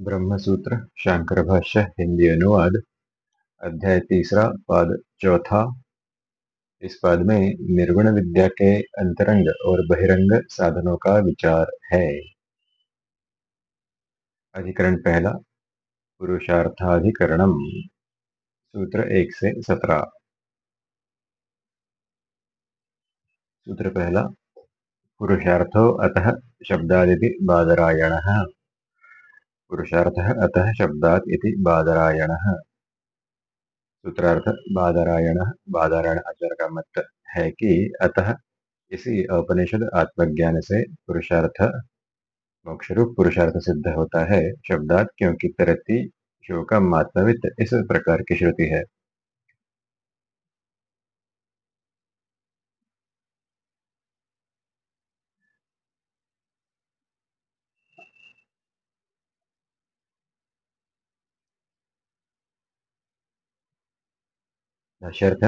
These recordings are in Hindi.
ब्रह्मसूत्र, शांकर भाष्य, हिंदी अनुवाद, अध्याय तीसरा, पाद चौथा। इस पाद में निर्गुण विद्या के अंतरंग और बहिरंग साधनों का विचार है। अधिकरण पहला, पुरुषार्थाधिकरणम, सूत्र एक से सत्रह। सूत्र पहला, पुरुषार्थो अतः शब्दादिति बादरायण। पुरुषार्थ अतः शब्दात इति बादरायण। सूत्रार्थ बादरायण, बादारायण आचार्य का मत है कि अतः इसी उपनिषद आत्मज्ञान से पुरुषार्थ मोक्ष रूप पुरुषार्थ सिद्ध होता है शब्दात, क्योंकि तरती, शोकम, आत्मवित इस प्रकार की श्रुति है। भाष्यर्थ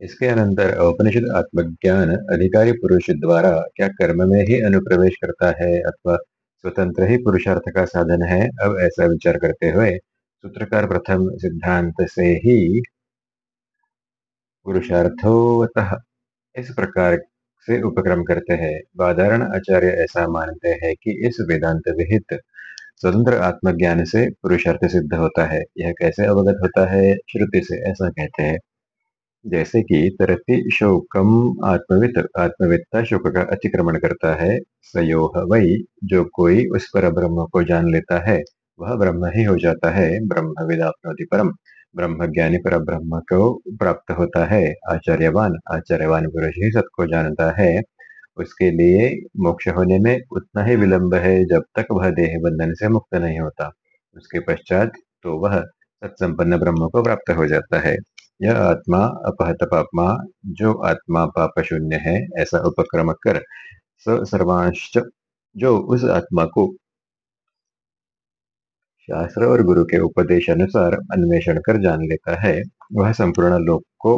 इसके अनंतर औपनिषद आत्मज्ञान अधिकारी पुरुष द्वारा क्या कर्म में ही अनुप्रवेश करता है अथवा स्वतंत्र ही पुरुषार्थ का साधन है अब ऐसा विचार करते हुए सूत्रकार प्रथम सिद्धांत से ही पुरुषार्थोवतः इस प्रकार से उपक्रम करते हैं बाधारण आचार्य ऐसा मानते हैं कि इस वेदांत विहित स्वतंत्र आत्मज्ञान से पुरुषार्थ सिद्ध होता है। यह कैसे अवगत होता है? श्रुति से ऐसा कहते हैं। जैसे कि तरति शोकम आत्मवित आत्मवित्ता शोक का अतिक्रमण करता है। सयोह वही जो कोई उस पर ब्रह्म को जान लेता है, वह ब्रह्म ही हो जाता है। ब्रह्म विदापनोति परम। ब्रह्म ज्ञानी पर ब्रह्म को प्राप्त होता है। आचार्यवान आचार्यवान पुरुष ही सत को जानता है। उसके लिए मोक्ष होने में उतना ही विलंब है जब तक वह देह बंधन से मुक्त नहीं होता। उसके पश्चात तो वह सत्संपन्न ब्रह्म को प्राप्त हो जाता है। यह आत्मा, अपहत पापमा, जो आत्मा पाप शून्य है, ऐसा उपक्रम कर सर्वांश जो उस आत्मा को शास्त्र और गुरु के उपदेश अनुसार अन्वेषण कर जान लेता है, वह संपूर्ण लोक को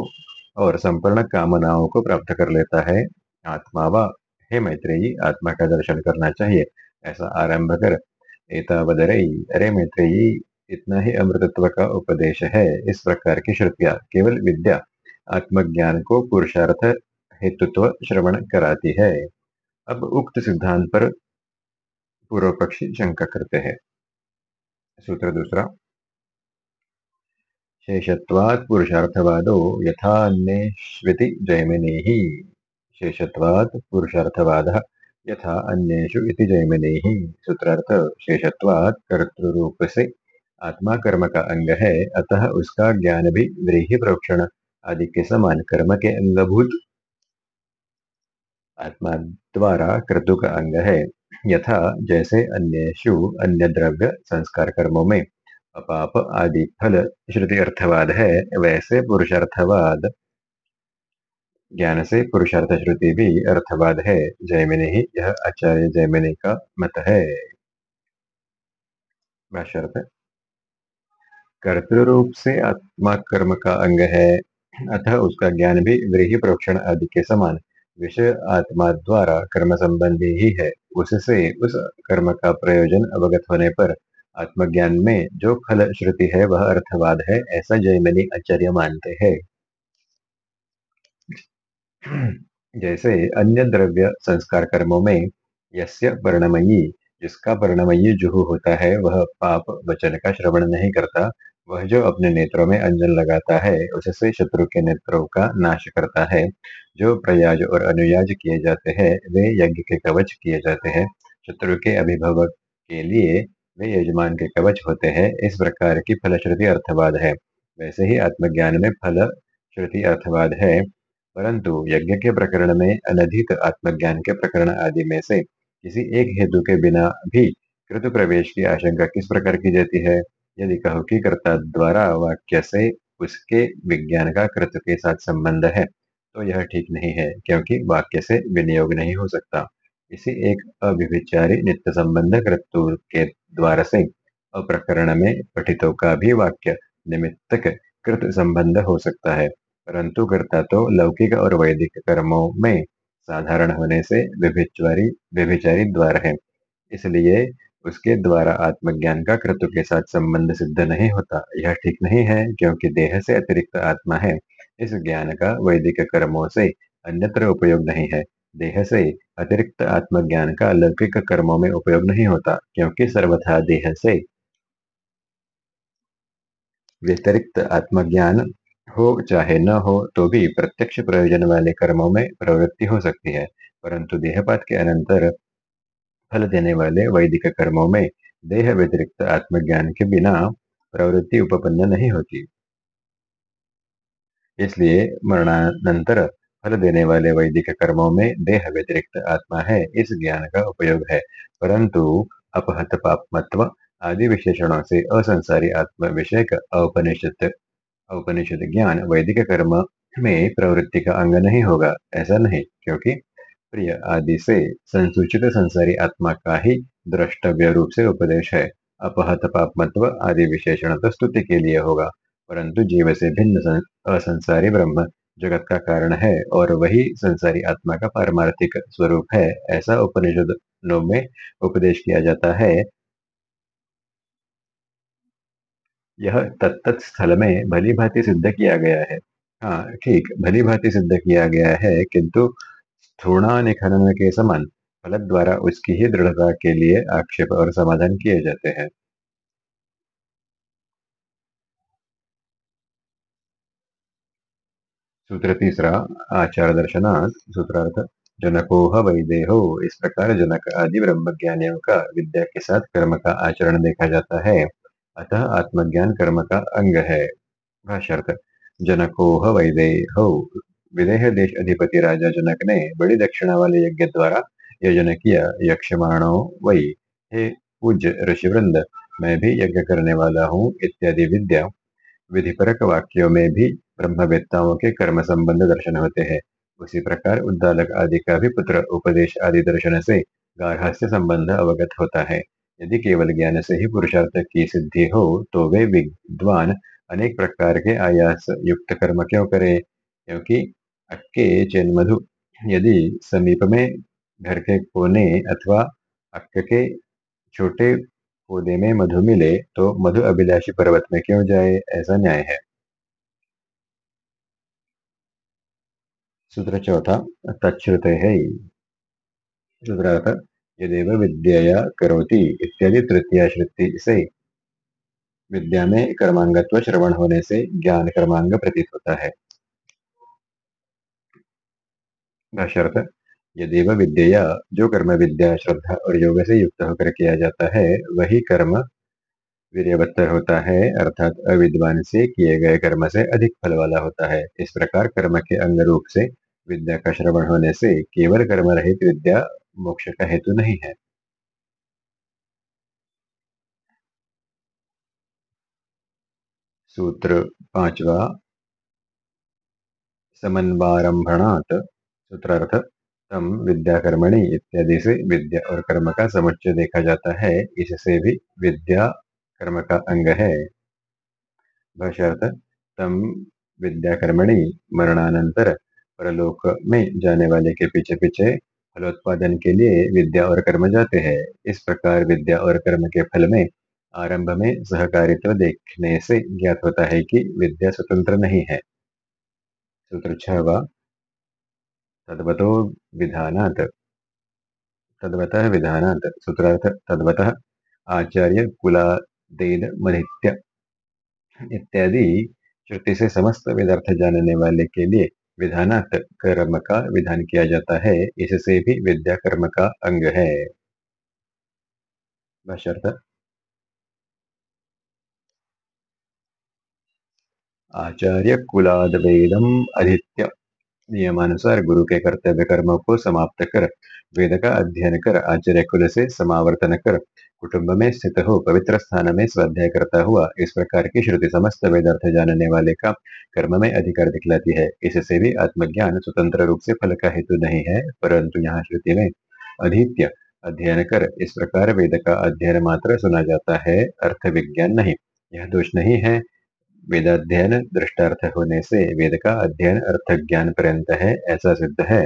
और संपूर्ण कामनाओं को प्राप्त कर लेता है। आत्मा व हे मैत्रेयी आत्मा का दर्शन करना चाहिए ऐसा आरंभ कर. एतावदरई अरे मैत्रेयी इतना ही अमृतत्व का उपदेश है. इस प्रकार की श्रुतियाँ, केवल विद्या, आत्मज्ञान को पुरुषार्थ हेतुत्व श्रवण कराती है. अब उक्त सिद्धांत पर पूर्व पक्षी शंका करते हैं। सूत्र दूसरा। शेषत्वात् पुरुषार्थवादो यथा अन्येष्विति जैमिनेः। शेषत्वात् पुरुषार्थवादः। यथा अन्येषु जैमिनेः सूत्रार्थ शेषत्वात् कर्तृरूप से आत्मा कर्म का अंग है अतः उसका ज्ञान भी व्रीहि प्रोक्षण आदि के समान कर्म के अंगभूत आत्मा द्वारा क्रतु का अंग है यथा जैसे अन्यु अन्य द्रव्य संस्कार कर्मों में अपाप आदि फल श्रुति अर्थवाद है वैसे पुरुषार्थवाद ज्ञान से पुरुषार्थ श्रुति भी अर्थवाद है। जयमिनी ही यह आचार्य जयमिनी का मत है। कर्तृरूप से आत्मा कर्म का अंग है। अतः उसका ज्ञान भी व्रीहि प्रोक्षण आदि के समान। विषय आत्मा द्वारा कर्म संबंधी ही है। उससे उस कर्म का प्रयोजन अवगत होने पर आत्मज्ञान में जो फल श्रुति है वह अर्थवाद है, ऐसा जयमिनी आचार्य मानते हैं। जैसे अन्य द्रव्य संस्कार कर्मों में यस्य वर्णमयी, जिसका वर्णमयी जुहू होता है, वह पाप वचन का श्रवण नहीं करता। वह जो अपने नेत्रों में अंजन लगाता है, उससे शत्रु के नेत्रों का नाश करता है। जो प्रयाज और अनुयाज किए जाते हैं, वे यज्ञ के कवच किए जाते हैं। शत्रु के अभिभावक के लिए वे यजमान के कवच होते हैं। इस प्रकार की फलश्रुति अर्थवाद है। वैसे ही आत्मज्ञान में फल श्रुति अर्थवाद है। परंतु यज्ञ के प्रकरण में अनधिक आत्मज्ञान के प्रकरण आदि में से किसी एक हेतु के बिना भी कृत प्रवेश की आशंका किस प्रकार की जाती है? यदि कहो कि कर्ता द्वारा वाक्य से उसके विज्ञान का कृत के साथ संबंध है तो यह ठीक नहीं है, क्योंकि वाक्य से विनियोग नहीं हो सकता। इसी एक अभिविचारी नित्य संबंध कृतु के द्वारा से अप्रकरण में पठितों का भी वाक्य निमित्तक कृत संबंध हो सकता है। परंतु कर्ता तो लौकिक और वैदिक कर्मों में साधारण होने से व्यभिचारी व्यभिचारी द्वार है। इसलिए उसके द्वारा आत्मज्ञान का क्रतु के साथ संबंध सिद्ध नहीं होता, यह ठीक नहीं है क्योंकि देह से अतिरिक्त आत्मा है। इस ज्ञान का वैदिक कर्मों से अन्यत्र उपयोग नहीं है। देह से अतिरिक्त आत्मज्ञान का लौकिक कर्मों में उपयोग नहीं होता, क्योंकि सर्वथा देह से व्यतिरिक्त आत्मज्ञान हो, चाहे न हो तो भी प्रत्यक्ष प्रयोजन वाले कर्मों में प्रवृत्ति हो सकती है, परंतु देहपात के अनंतर फल देने वाले वैदिक कर्मों में देह व्यतिरिक्त आत्मज्ञान के बिना प्रवृत्ति उपपन्न नहीं होती। इसलिए मरणानंतर फल देने वाले वैदिक कर्मों में देह व्यतिरिक्त आत्मा है, इस ज्ञान का उपयोग है, परंतु अपहत पापमत्व आदि विशेषणों से असंसारी आत्म विषय औपनिषद औपनिषद ज्ञान वैदिक कर्म में प्रवृत्ति का अंग नहीं होगा। ऐसा नहीं, क्योंकि प्रिय आदि से संसूचित संसारी आत्मा का ही द्रष्टव्य रूप से उपदेश है। अपहत पापमत्व आदि विशेषण तो स्तुति के लिए होगा, परंतु जीव से भिन्न असंसारी ब्रह्म जगत का कारण है और वही संसारी आत्मा का पारमार्थिक स्वरूप है। ऐसा उपनिषदों में उपदेश किया जाता है यह तत्त स्थल में भली भांति सिद्ध किया गया है। हाँ ठीक भली भांति सिद्ध किया गया है, किंतु स्थूणानिखनन के समान फल द्वारा उसकी ही दृढ़ता के लिए आक्षेप और समाधान किए जाते हैं। सूत्र तीसरा, आचार दर्शनात् सूत्रार्थ जनको वैदेहो, इस प्रकार जनक आदि ब्रह्म ज्ञानियों का विद्या के साथ कर्म का आचरण देखा जाता है। अतः आत्मज्ञान कर्म का अंग है। भाष्यर्थ जनको वैदेहो। विदेह देश अधिपति राजा जनक ने बड़ी दक्षिणा वाले यज्ञ द्वारा यजन किया। यक्षमाणो वही हे पूज्य ऋषिवृंद, मैं भी यज्ञ करने वाला हूँ इत्यादि विद्या। विधिपरक वाक्यों में भी ब्रह्मवेत्ताओं के कर्म संबंध दर्शन होते हैं। उसी प्रकार उद्दालक आदि का भी पुत्र उपदेश आदि दर्शन से गार्हस्थ्य संबंध अवगत होता है। यदि केवल ज्ञान से ही पुरुषार्थ की सिद्धि हो तो वे विद्वान अनेक प्रकार के आयास युक्त कर्म क्यों करें? क्योंकि अक्के चैन मधु यदि समीप में घर के कोने अथवा अक्क के छोटे पौधे में मधु मिले तो मधु अभिलाषी पर्वत में क्यों जाए? ऐसा न्याय है। सूत्र चौथा, तच्छ्रुत है सूत्रार्थ यदेव विद्या करोति इत्यादि तृतीय श्रुति से। विद्या में कर्मांगत्व श्रवण होने से ज्ञान कर्मांग प्रतीत होता है। यदेव विद्या जो कर्म विद्या, श्रद्धा और योग से युक्त होकर किया जाता है, वही कर्म वीरवत्तर होता है, अर्थात अविद्वान से किए गए कर्म से अधिक फल वाला होता है। इस प्रकार कर्म के अंग रूप से विद्या का श्रवण होने से केवल कर्म रहित विद्या मोक्ष का हेतु नहीं है। सूत्र पांचवा समन्वारंभणात सूत्रार्थ, तम विद्याकर्मणि इत्यादि से विद्या और कर्म का समुच्चय देखा जाता है। इससे भी विद्या, कर्म का अंग है। भाष्यार्थ, तम विद्याकर्मणि मरणानंतर परलोक में जाने वाले के पीछे पीछे फलोत्पादन के लिए विद्या और कर्म जाते हैं। इस प्रकार विद्या और कर्म के फल में, आरंभ में सहकारित्व देखने से ज्ञात होता है कि विद्या स्वतंत्र नहीं है। सूत्र छवा तद्वतो विधानात्। तद्वतः विधानात्। सूत्रार्थ तद्वतः आचार्य कुलादेद मनित्य। इत्यादि श्रुति से समस्त वेदार्थ जानने वाले के लिए विधानात् कर्म का विधान किया जाता है। इससे भी विद्या कर्म का अंग है। आचार्य कुलाद वेदम अधित्य नियमानुसार गुरु के कर्तव्य कर्मों को समाप्त कर वेद का अध्ययन कर आचार्य कुल से समावर्तन कर कुटुंब में स्थित हो पवित्र स्थान में स्वाध्याय करता हुआ इस प्रकार की श्रुति समस्त वेदार्थ जानने वाले का कर्म में अधिकार दिखलाती है इससे भी आत्मज्ञान स्वतंत्र रूप से फल का हेतु नहीं है परंतु यहाँ श्रुति में अधित्य अध्ययन कर इस प्रकार वेद का अध्ययन मात्र सुना जाता है अर्थ विज्ञान नहीं यह दोष नहीं है वेदाध्ययन दृष्टार्थ होने से वेद का अध्ययन अर्थ ज्ञान पर्यंत है, ऐसा सिद्ध है।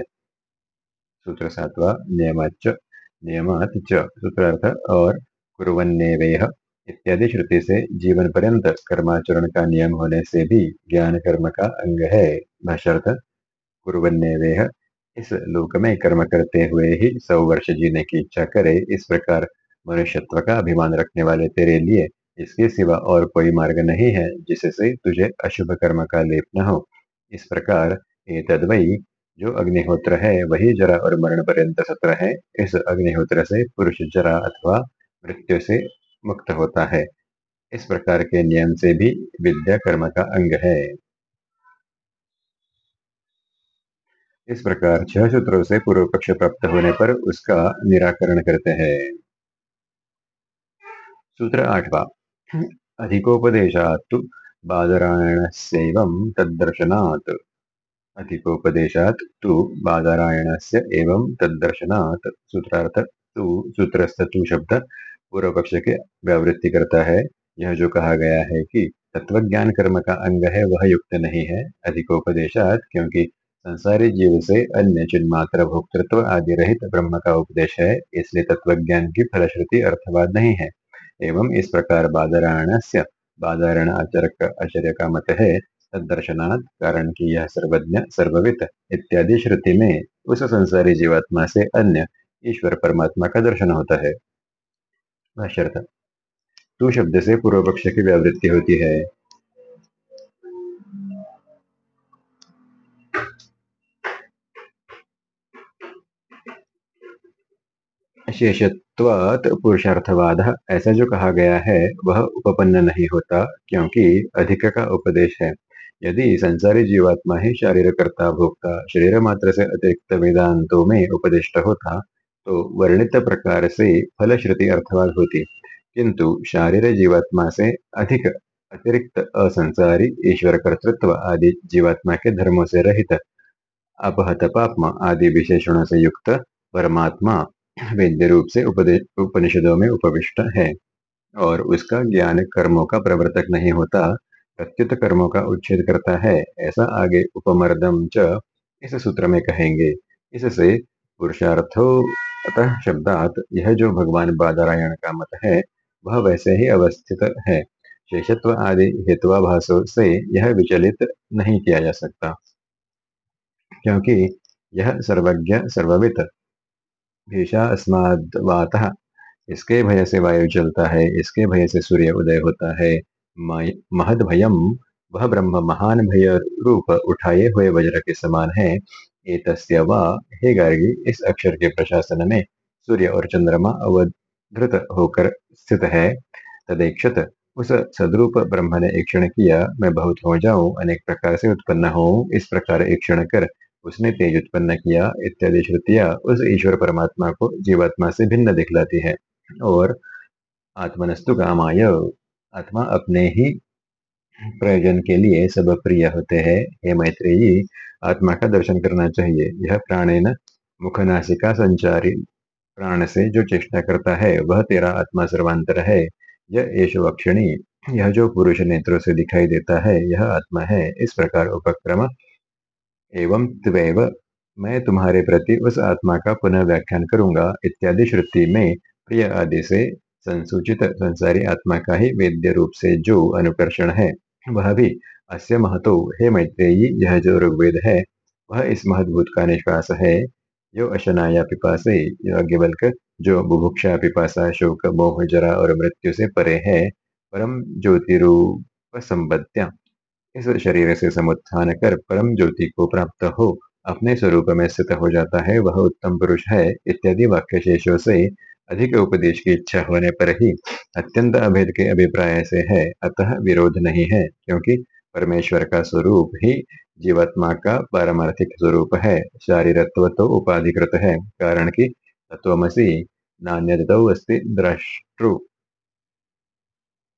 सूत्र सातवा नियमाच नियमात सूत्रार्थ, और कुरन्नेवेह इत्यादि श्रुति से जीवन पर्यंत कर्माचरण का नियम होने से भी ज्ञान कर्म का अंग है। भाषार्थ कुरन्नेवेह इस लोक में कर्म करते हुए ही सौ वर्ष जीने की इच्छा करे, इस प्रकार मनुष्यत्व का अभिमान रखने वाले तेरे लिए इसके सिवा और कोई मार्ग नहीं है जिससे तुझे अशुभ कर्म का लेप न हो। इस प्रकार ये तदवई जो अग्निहोत्र है, वही जरा और मरण पर्यंत सत्र है। इस अग्निहोत्र से पुरुष जरा अथवा मृत्यु से मुक्त होता है। इस प्रकार के नियम से भी विद्या कर्म का अंग है। इस प्रकार छह सूत्रों से पूर्व पक्ष प्राप्त होने पर उसका निराकरण करते हैं। सूत्र आठवा। अधिकोपदेशात बादरायणस्यैवं तद्दर्शनात्। अधिकोपदेशात् तु बादरायणस्य एवं तद्दर्शनात्। सूत्रार्थ, तु सूत्रस्थ तु शब्द पूर्व पक्ष के व्यावृत्ति करता है। यह जो कहा गया है कि तत्वज्ञान कर्म का अंग है, वह युक्त नहीं है। अधिकोपदेशात क्योंकि संसारी जीव से अन्य चिन्मात्र, भोक्तृत्व आदि रहित ब्रह्म का उपदेश है, इसलिए तत्वज्ञान की फलश्रुति अर्थवाद नहीं है। एवं इस प्रकार बादरायण से बादरायण आचरक आचार्य का मत है तदर्शनात् कारण की यह सर्वज्ञ, सर्ववित इत्यादि श्रुति में उस संसारी जीवात्मा से अन्य ईश्वर परमात्मा का दर्शन होता है। तू शब्द से पूर्व पक्ष की व्यावृत्ति होती है। शेषत्वात पुरुषार्थवाद ऐसा जो कहा गया है, वह उपपन्न नहीं होता, क्योंकि अधिक का उपदेश है। यदि संसारी जीवात्मा ही शारीर करता भोक्ता, शरीर मात्र से अतिरिक्त वेदांतों में उपदिष्ट होता तो वर्णित प्रकार से फलश्रुति अर्थवाद होती। किंतु शारीर जीवात्मा से अधिक अतिरिक्त असंसारी ईश्वर कर्तृत्व आदि जीवात्मा के धर्मों से रहित, अपहत पापमा आदि विशेषणों से युक्त परमात्मा वेद्य रूप से उपनिषदों में उपविष्ट है और उसका ज्ञान कर्मों का प्रवर्तक नहीं होता, प्रत्युत कर्मों का उच्छेद करता है। ऐसा आगे उपमर्दम च इस सूत्र में कहेंगे। इससे पुरुषार्थो अतः शब्दात यह जो भगवान बादरायण का मत है, वह वैसे ही अवस्थित है। शेषत्व आदि हेत्वाभाषों से यह विचलित नहीं किया जा सकता, क्योंकि यह सर्वज्ञ सर्ववित भीषा अस्माद्वातः इसके भय से वायु चलता है इसके भय से सूर्य उदय होता है। महद भयम वह ब्रह्म महान भय रूप उठाए हुए वज्र के समान है। एतस्य वा, हे गार्गी, इस अक्षर के प्रशासन में सूर्य और चंद्रमा अवधृत होकर स्थित है। तदेक्षत उस सदरूप ब्रह्म ने ईक्षण किया, मैं बहुत हो जाऊँ, अनेक प्रकार से उत्पन्न हो इस प्रकार ईक्षण कर उसने तेज उत्पन्न किया, इत्यादि श्रुतियाँ उस ईश्वर परमात्मा को जीवात्मा से भिन्न दिखलाती है। और आत्मनस्तु कामाय, आत्मा अपने ही प्रयोजन के लिए सब प्रिय होते हैं। हे मैत्रेयी, आत्मा का दर्शन करना चाहिए। यह प्राणेन मुखनाशिका संचारी प्राण से जो चेष्टा करता है, वह तेरा आत्मा सर्वांतर है। यह यश अक्षिणी, यह जो पुरुष नेत्रों से दिखाई देता है, यह आत्मा है। इस प्रकार उपक्रम एवं त्वेव मैं तुम्हारे प्रति उस आत्मा का पुनः व्याख्यान करूँगा, इत्यादि श्रुति में प्रिय आदि से संसूचित संसारी आत्मा का ही वेद्य रूप से जो अनुकर्षण है, वह भी अस्य महतो। हे मैत्रेयी, यह जो ऋग्वेद है, वह इस महदभूत का निश्वास है। जो अशनाया पिपासे यज्ञवल्क जो बुभुक्षा पिपासा, शोक, मोह, जरा और मृत्यु से परे है, परम ज्योतिरूप संबद्ध्या इस शरीर से समुत्थान कर परम ज्योति को प्राप्त हो, अपने स्वरूप में स्थित हो जाता है, वह उत्तम पुरुष है, इत्यादि वाक्य शेषों से अधिक उपदेश की इच्छा होने पर ही अत्यंत अभेद के अभिप्राय से है, अतः विरोध नहीं है, क्योंकि परमेश्वर का स्वरूप ही जीवात्मा का पारमार्थिक स्वरूप है, शारीरत्व तो उपाधिकृत है, कारण की तत्वमसी नान्य अस्ति द्रष्टु।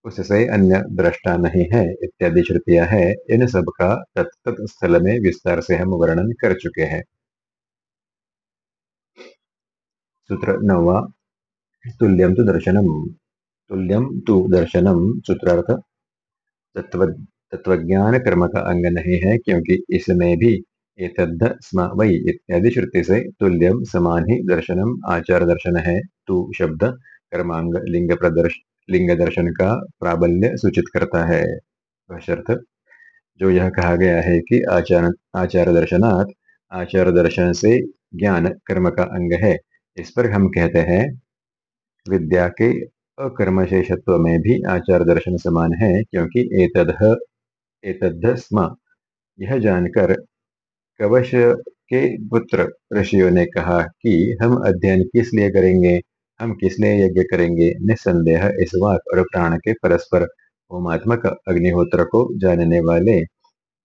उससे अन्य दृष्टा नहीं है, इत्यादि श्रुतियाँ है। इन सब का तत्त स्थल में विस्तार से हम वर्णन कर चुके हैं। सूत्र नवा तुल्यम तो दर्शनम। तुल्यम तु दर्शनम, सूत्रार्थ तत्व तत्वज्ञान कर्म का अंग नहीं है, क्योंकि इसमें भी वही इत्यादि श्रुति से तुल्यम समान ही दर्शनम, आचार दर्शन है, तू शब्द, कर्मांग, लिंग प्रदर्श लिंग दर्शन का प्राबल्य सूचित करता है। जो यह कहा गया है कि आचार आचार दर्शनात्, आचार दर्शन से ज्ञान कर्म का अंग है। इस पर हम कहते हैं, विद्या के अकर्मशेषत्व में भी आचार दर्शन समान है, क्योंकि एतद स्म। यह जानकर कवश के पुत्र ऋषियों ने कहा कि हम अध्ययन किस लिए करेंगे? हम किस लिए यज्ञ करेंगे? निस्संदेह इस वाक और प्राण के परस्पर होमात्मक अग्निहोत्र को जानने वाले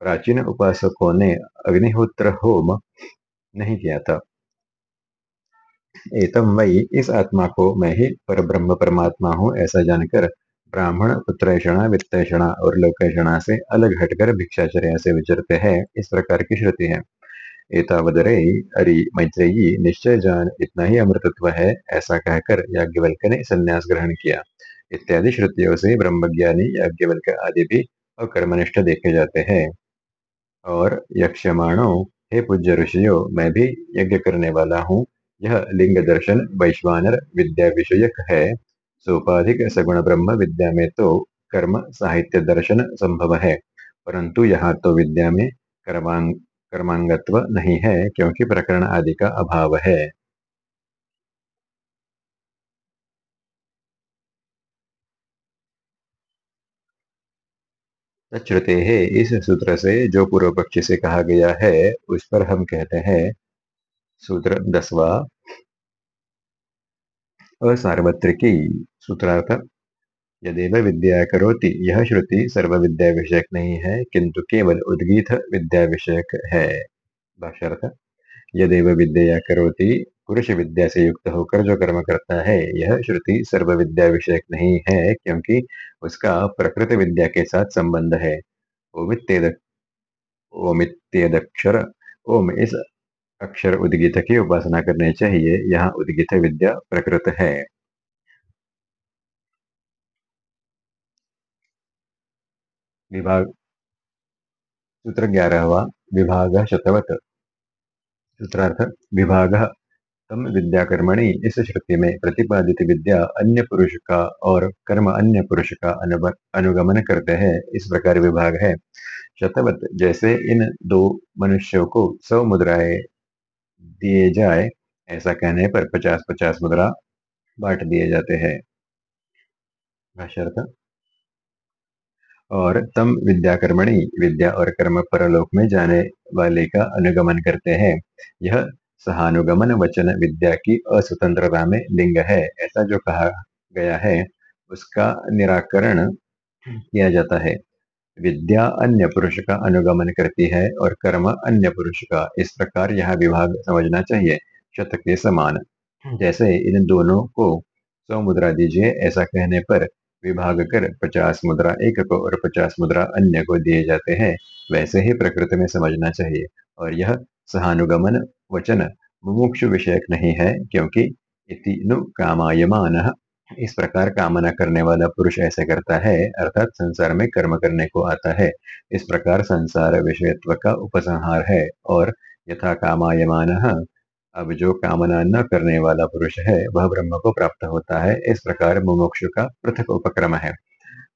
प्राचीन उपासकों ने अग्निहोत्र होम नहीं किया था। एतम वही इस आत्मा को मैं ही पर ब्रह्म परमात्मा हूँ ऐसा जानकर ब्राह्मण पुत्रषणा वित्तषणा और लोकेषणा से अलग हटकर भिक्षाचर्या से विचरते हैं। इस प्रकार की श्रुति है। एतावदरे अरि मैत्रेयी निश्चय जान इतना ही अमृतत्व है, ऐसा कहकर याज्ञवल्क ने संन्यास ग्रहण किया। इत्यादि श्रुतियों से ब्रह्मज्ञानी याज्ञवल्क आदि भी अकर्मनिष्ठ देखे जाते हैं। और यक्षमाणो, हे पूज्य ऋषियों, मैं भी यज्ञ करने वाला हूँ। यह लिंग दर्शन वैश्वानर विद्या विषयक है। सोपाधिक सगुण ब्रह्म विद्या में तो कर्म साहित्य दर्शन संभव है। परंतु यहाँ तो विद्या में कर्मांग कर्मांगत्व नहीं है, क्योंकि प्रकरण आदि का अभाव है। श्रुते है, इस सूत्र से जो पूर्व पक्षी से कहा गया है, उस पर हम कहते हैं, सूत्र दसवा, असार्वत्रिकी, सूत्रार्थ यदेव विद्या करोति यह श्रुति सर्व विद्या विषयक नहीं है किंतु केवल उद्गीत विद्या विषयक है। भाष्यर्थ, यदेव विद्या करोति पुरुष विद्या से युक्त होकर जो कर्म करता है यह श्रुति सर्व विद्या विषयक नहीं है, क्योंकि उसका प्रकृत विद्या के साथ संबंध है। ओमित्येद ओम इस अक्षर उद्गीत की उपासना करनी चाहिए, यहाँ उद्गीत विद्या प्रकृत है। विभाग सूत्र ग्यारहवा विभाग शतवत। सूत्रार्थ, विभाग तम विद्याकर्मणि इस श्रुति में प्रतिपादित विद्या अन्य पुरुष का और कर्म अन्य पुरुष का अनुगमन करते हैं। इस प्रकार विभाग है। शतवत जैसे इन दो मनुष्यों को सौ मुद्राएँ दिए जाए, ऐसा कहने पर पचास पचास मुद्रा बांट दिए जाते हैं। और तम विद्याकर्मणि विद्या और कर्म परलोक में जाने वाले का अनुगमन करते हैं। यह सहानुगमन वचन विद्या की अस्वतंत्रता में लिंग है। ऐसा जो कहा गया है उसका निराकरण किया जाता है। विद्या अन्य पुरुष का अनुगमन करती है और कर्म अन्य पुरुष का। इस प्रकार यह विभाग समझना चाहिए शत के समान। जैसे इन दोनों को सौ मुद्रा दीजिए ऐसा कहने पर विभाग कर पचास मुद्रा, एक को और पचास मुद्रा अन्य को दिए जाते हैं। वैसे ही प्रकृति में समझना चाहिए। और यह सहानुगमन वचन मुमुक्षु विषयक नहीं है, क्योंकि इति कामायमान। इस प्रकार कामना करने वाला पुरुष ऐसे करता है, अर्थात संसार में कर्म करने को आता है। इस प्रकार संसार विषयत्व का उपसंहार है, और यथा कामायमान अब जो कामना न करने वाला पुरुष है, वह ब्रह्म को प्राप्त होता है। इस प्रकार मुमुक्षु का पृथक उपक्रम है।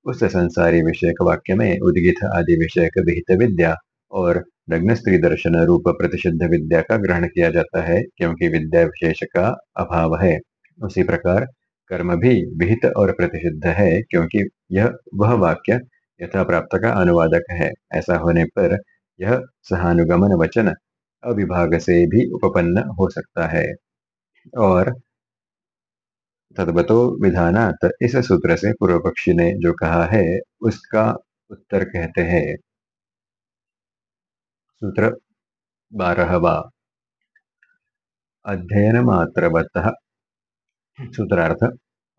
उस संसारी विषयक वाक्य में उद्गित आदि विषयक विहित विद्या और नग्न स्त्री दर्शन रूप प्रतिषिद्ध विद्या का ग्रहण किया जाता है, क्योंकि विद्या विशेष का अभाव है। उसी प्रकार कर्म भी विहित और प्रतिषिद्ध है, क्योंकि यह, वह वाक्य यथा प्राप्त का अनुवादक है। ऐसा होने पर यह सहानुगमन वचन अविभाग से भी उपपन्न हो सकता है। और तद्वतो विधानात इस सूत्र से पूर्व पक्षी ने जो कहा है, उसका उत्तर कहते हैं। सूत्र बारहवा। अध्ययन मात्रवत सूत्रार्थ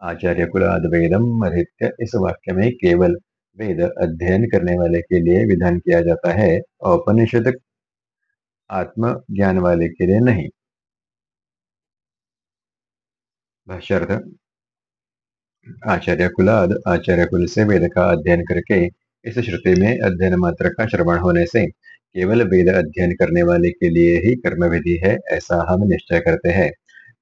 आचार्य कुलाद वेदम अधित्य इस वाक्य में केवल वेद अध्ययन करने वाले के लिए विधान किया जाता है। औपनिषद आत्म ज्ञान वाले के लिए नहीं। भाष्यर्थ, आचार्य कुलाद, आचार्य कुल से वेद का अध्ययन करके इस श्रुति में अध्ययन मात्र का श्रवण होने से केवल वेद अध्ययन करने वाले के लिए ही कर्म विधि है, ऐसा हम निश्चय करते हैं।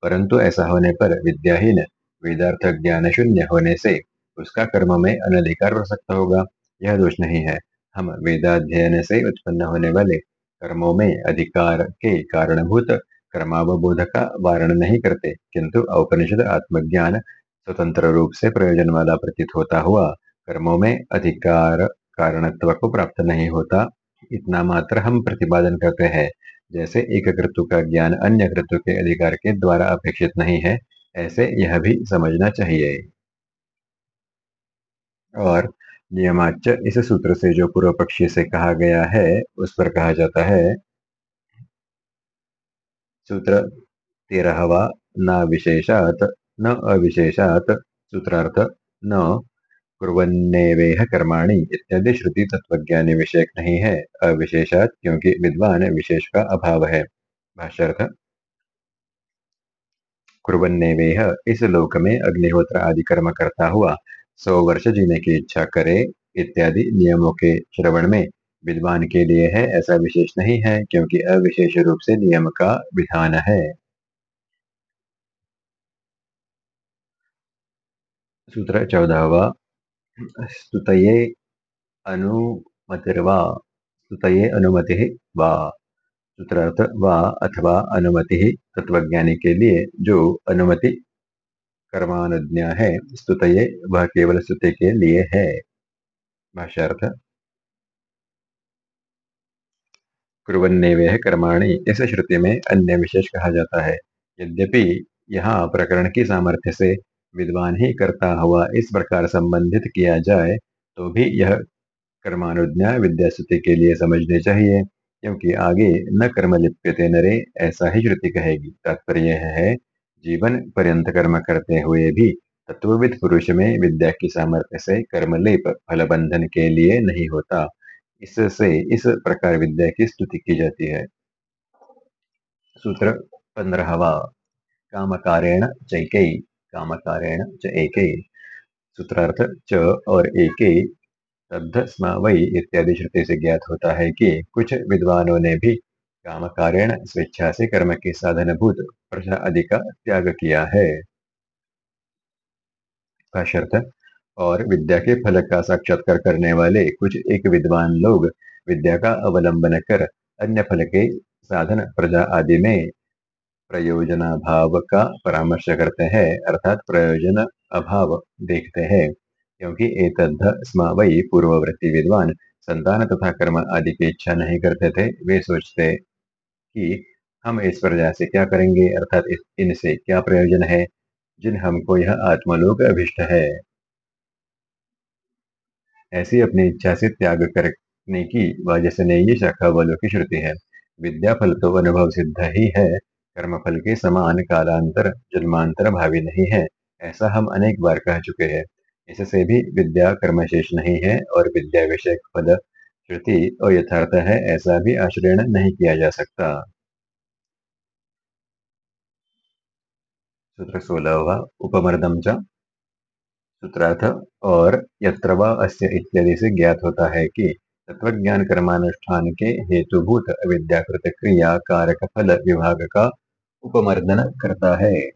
परंतु ऐसा होने पर विद्याहीन वेदार्थ ज्ञान शून्य होने से उसका कर्म में अनधिकार हो सकता होगा, यह दोष नहीं है। हम वेदाध्ययन से उत्पन्न होने वाले कर्मों में अधिकार के कारणभूत कर्मावबोध का वारण नहीं करते, किंतु औपनिषद आत्मज्ञान स्वतंत्र रूप से प्रयोजन वाला प्रतीत होता हुआ कर्मों में अधिकार कारणत्व को प्राप्त नहीं होता, इतना मात्र हम प्रतिपादन करते हैं। जैसे एक कृतु का ज्ञान अन्य कृतु के अधिकार के द्वारा अपेक्षित नहीं है, ऐसे यह भी समझना चाहिए। और नियमाच इस सूत्र से जो पूर्व पक्षी से कहा गया है, उस पर कहा जाता है, सूत्र तेरहवा न विशेषात, न अविशेषात, सूत्रार्थ न कुरन्नेवेह कर्माणि इत्यादि श्रुति तत्वज्ञानी विषयक नहीं है, अविशेषात क्योंकि विद्वान विशेष का अभाव है। भाष्यर्थ कुरन्नेवेह इस लोक में अग्निहोत्र आदि कर्म करता हुआ सौ वर्ष जीने की इच्छा करे, इत्यादि नियमों के श्रवण में विद्वान के लिए है, ऐसा विशेष नहीं है, क्योंकि अविशेष रूप से नियम का विधान है। सूत्र चौदहवा, स्तुतये अनुमतिर्वा, स्तुतये अनुमति वा। सूत्रार्थ वा अथवा अनुमति तत्वज्ञानी के लिए जो अनुमति कर्मानुज्ञा है, स्तुतये, वह केवल स्तुति के लिए है। भाष्यार्थ। कुरन्नेवेह कर्माणि, इस श्रुति में अन्य विशेष कहा जाता है। यद्यपि यहाँ प्रकरण की सामर्थ्य से विद्वान ही करता हुआ इस प्रकार संबंधित किया जाए तो भी यह कर्मानुज्ञा विद्यास्तुति के लिए समझनी चाहिए, क्योंकि आगे न कर्म लिप्यते नरे, ऐसा ही श्रुति कहेगी। तात्पर्य है जीवन पर्यंत कर्म करते हुए भी तत्वविद पुरुष में विद्या की सामर्थ्य से कर्मलेप फल बंधन के लिए नहीं होता। इससे इस प्रकार विद्या की स्तुति की जाती है। सूत्र पंद्रहवा। काम कामकारेण चैके। कामकारेण च एके सूत्रार्थ च और एके। तद्ध स्म इत्यादि श्रुति से ज्ञात होता है कि कुछ विद्वानों ने भी काम कारेण स्वेच्छा से कर्म के साधन भूत प्रजा आदि का त्याग किया है और विद्या के फल का साक्षात्कार करने वाले कुछ एक विद्वान लोग विद्या का अवलंबन कर अन्य फल के साधन, प्रजा आदि में प्रयोजना भाव का परामर्श करते हैं, अर्थात प्रयोजन अभाव देखते हैं, क्योंकि वही पूर्ववर्ती विद्वान, संतान तथा कर्म आदि की इच्छा नहीं करते थे, वे सोचते कि हम इस प्रजा से क्या करेंगे, अर्थात इनसे क्या प्रयोजन है, जिन हमको यह आत्मलोक अभिष्ट है। ऐसी अपनी इच्छा से त्याग करने की वजह से ये शाखा बलों की श्रुति है। विद्या फल तो अनुभव सिद्ध ही है कर्म फल के समान कालांतर, जन्मांतर भावी नहीं है, ऐसा हम अनेक बार कह चुके हैं। इससे भी विद्या कर्मशेष नहीं है और विद्या विषय पद श्रुति और यथार्थ है, ऐसा भी आश्रय नहीं किया जा सकता। सूत्र सोलह उपमर्दम च। सूत्रार्थ, और यत्र अस्य इत्यादि से ज्ञात होता है कि तत्वज्ञान कर्मानुष्ठान के हेतुभूत अविद्याकृत क्रिया कारक फल विभाग का उपमर्दन करता है।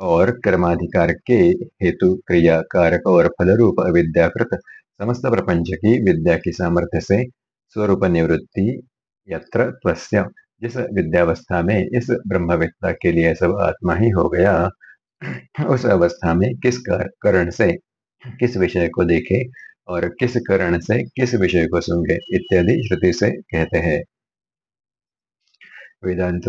और कर्माधिकार के हेतु क्रिया कारक और फल रूप अविद्याकृत समस्त प्रपंच की विद्या की सामर्थ्य से स्वरूप निवृत्ति यत्र त्वस्य। जिस विद्यावस्था में, इस ब्रह्मविद्ता के लिए सब आत्मा ही हो गया, उस अवस्था में किस करण से किस विषय को देखे और किस करण से किस विषय को सुंगे इत्यादि श्रुति से कहते हैं। वेदांत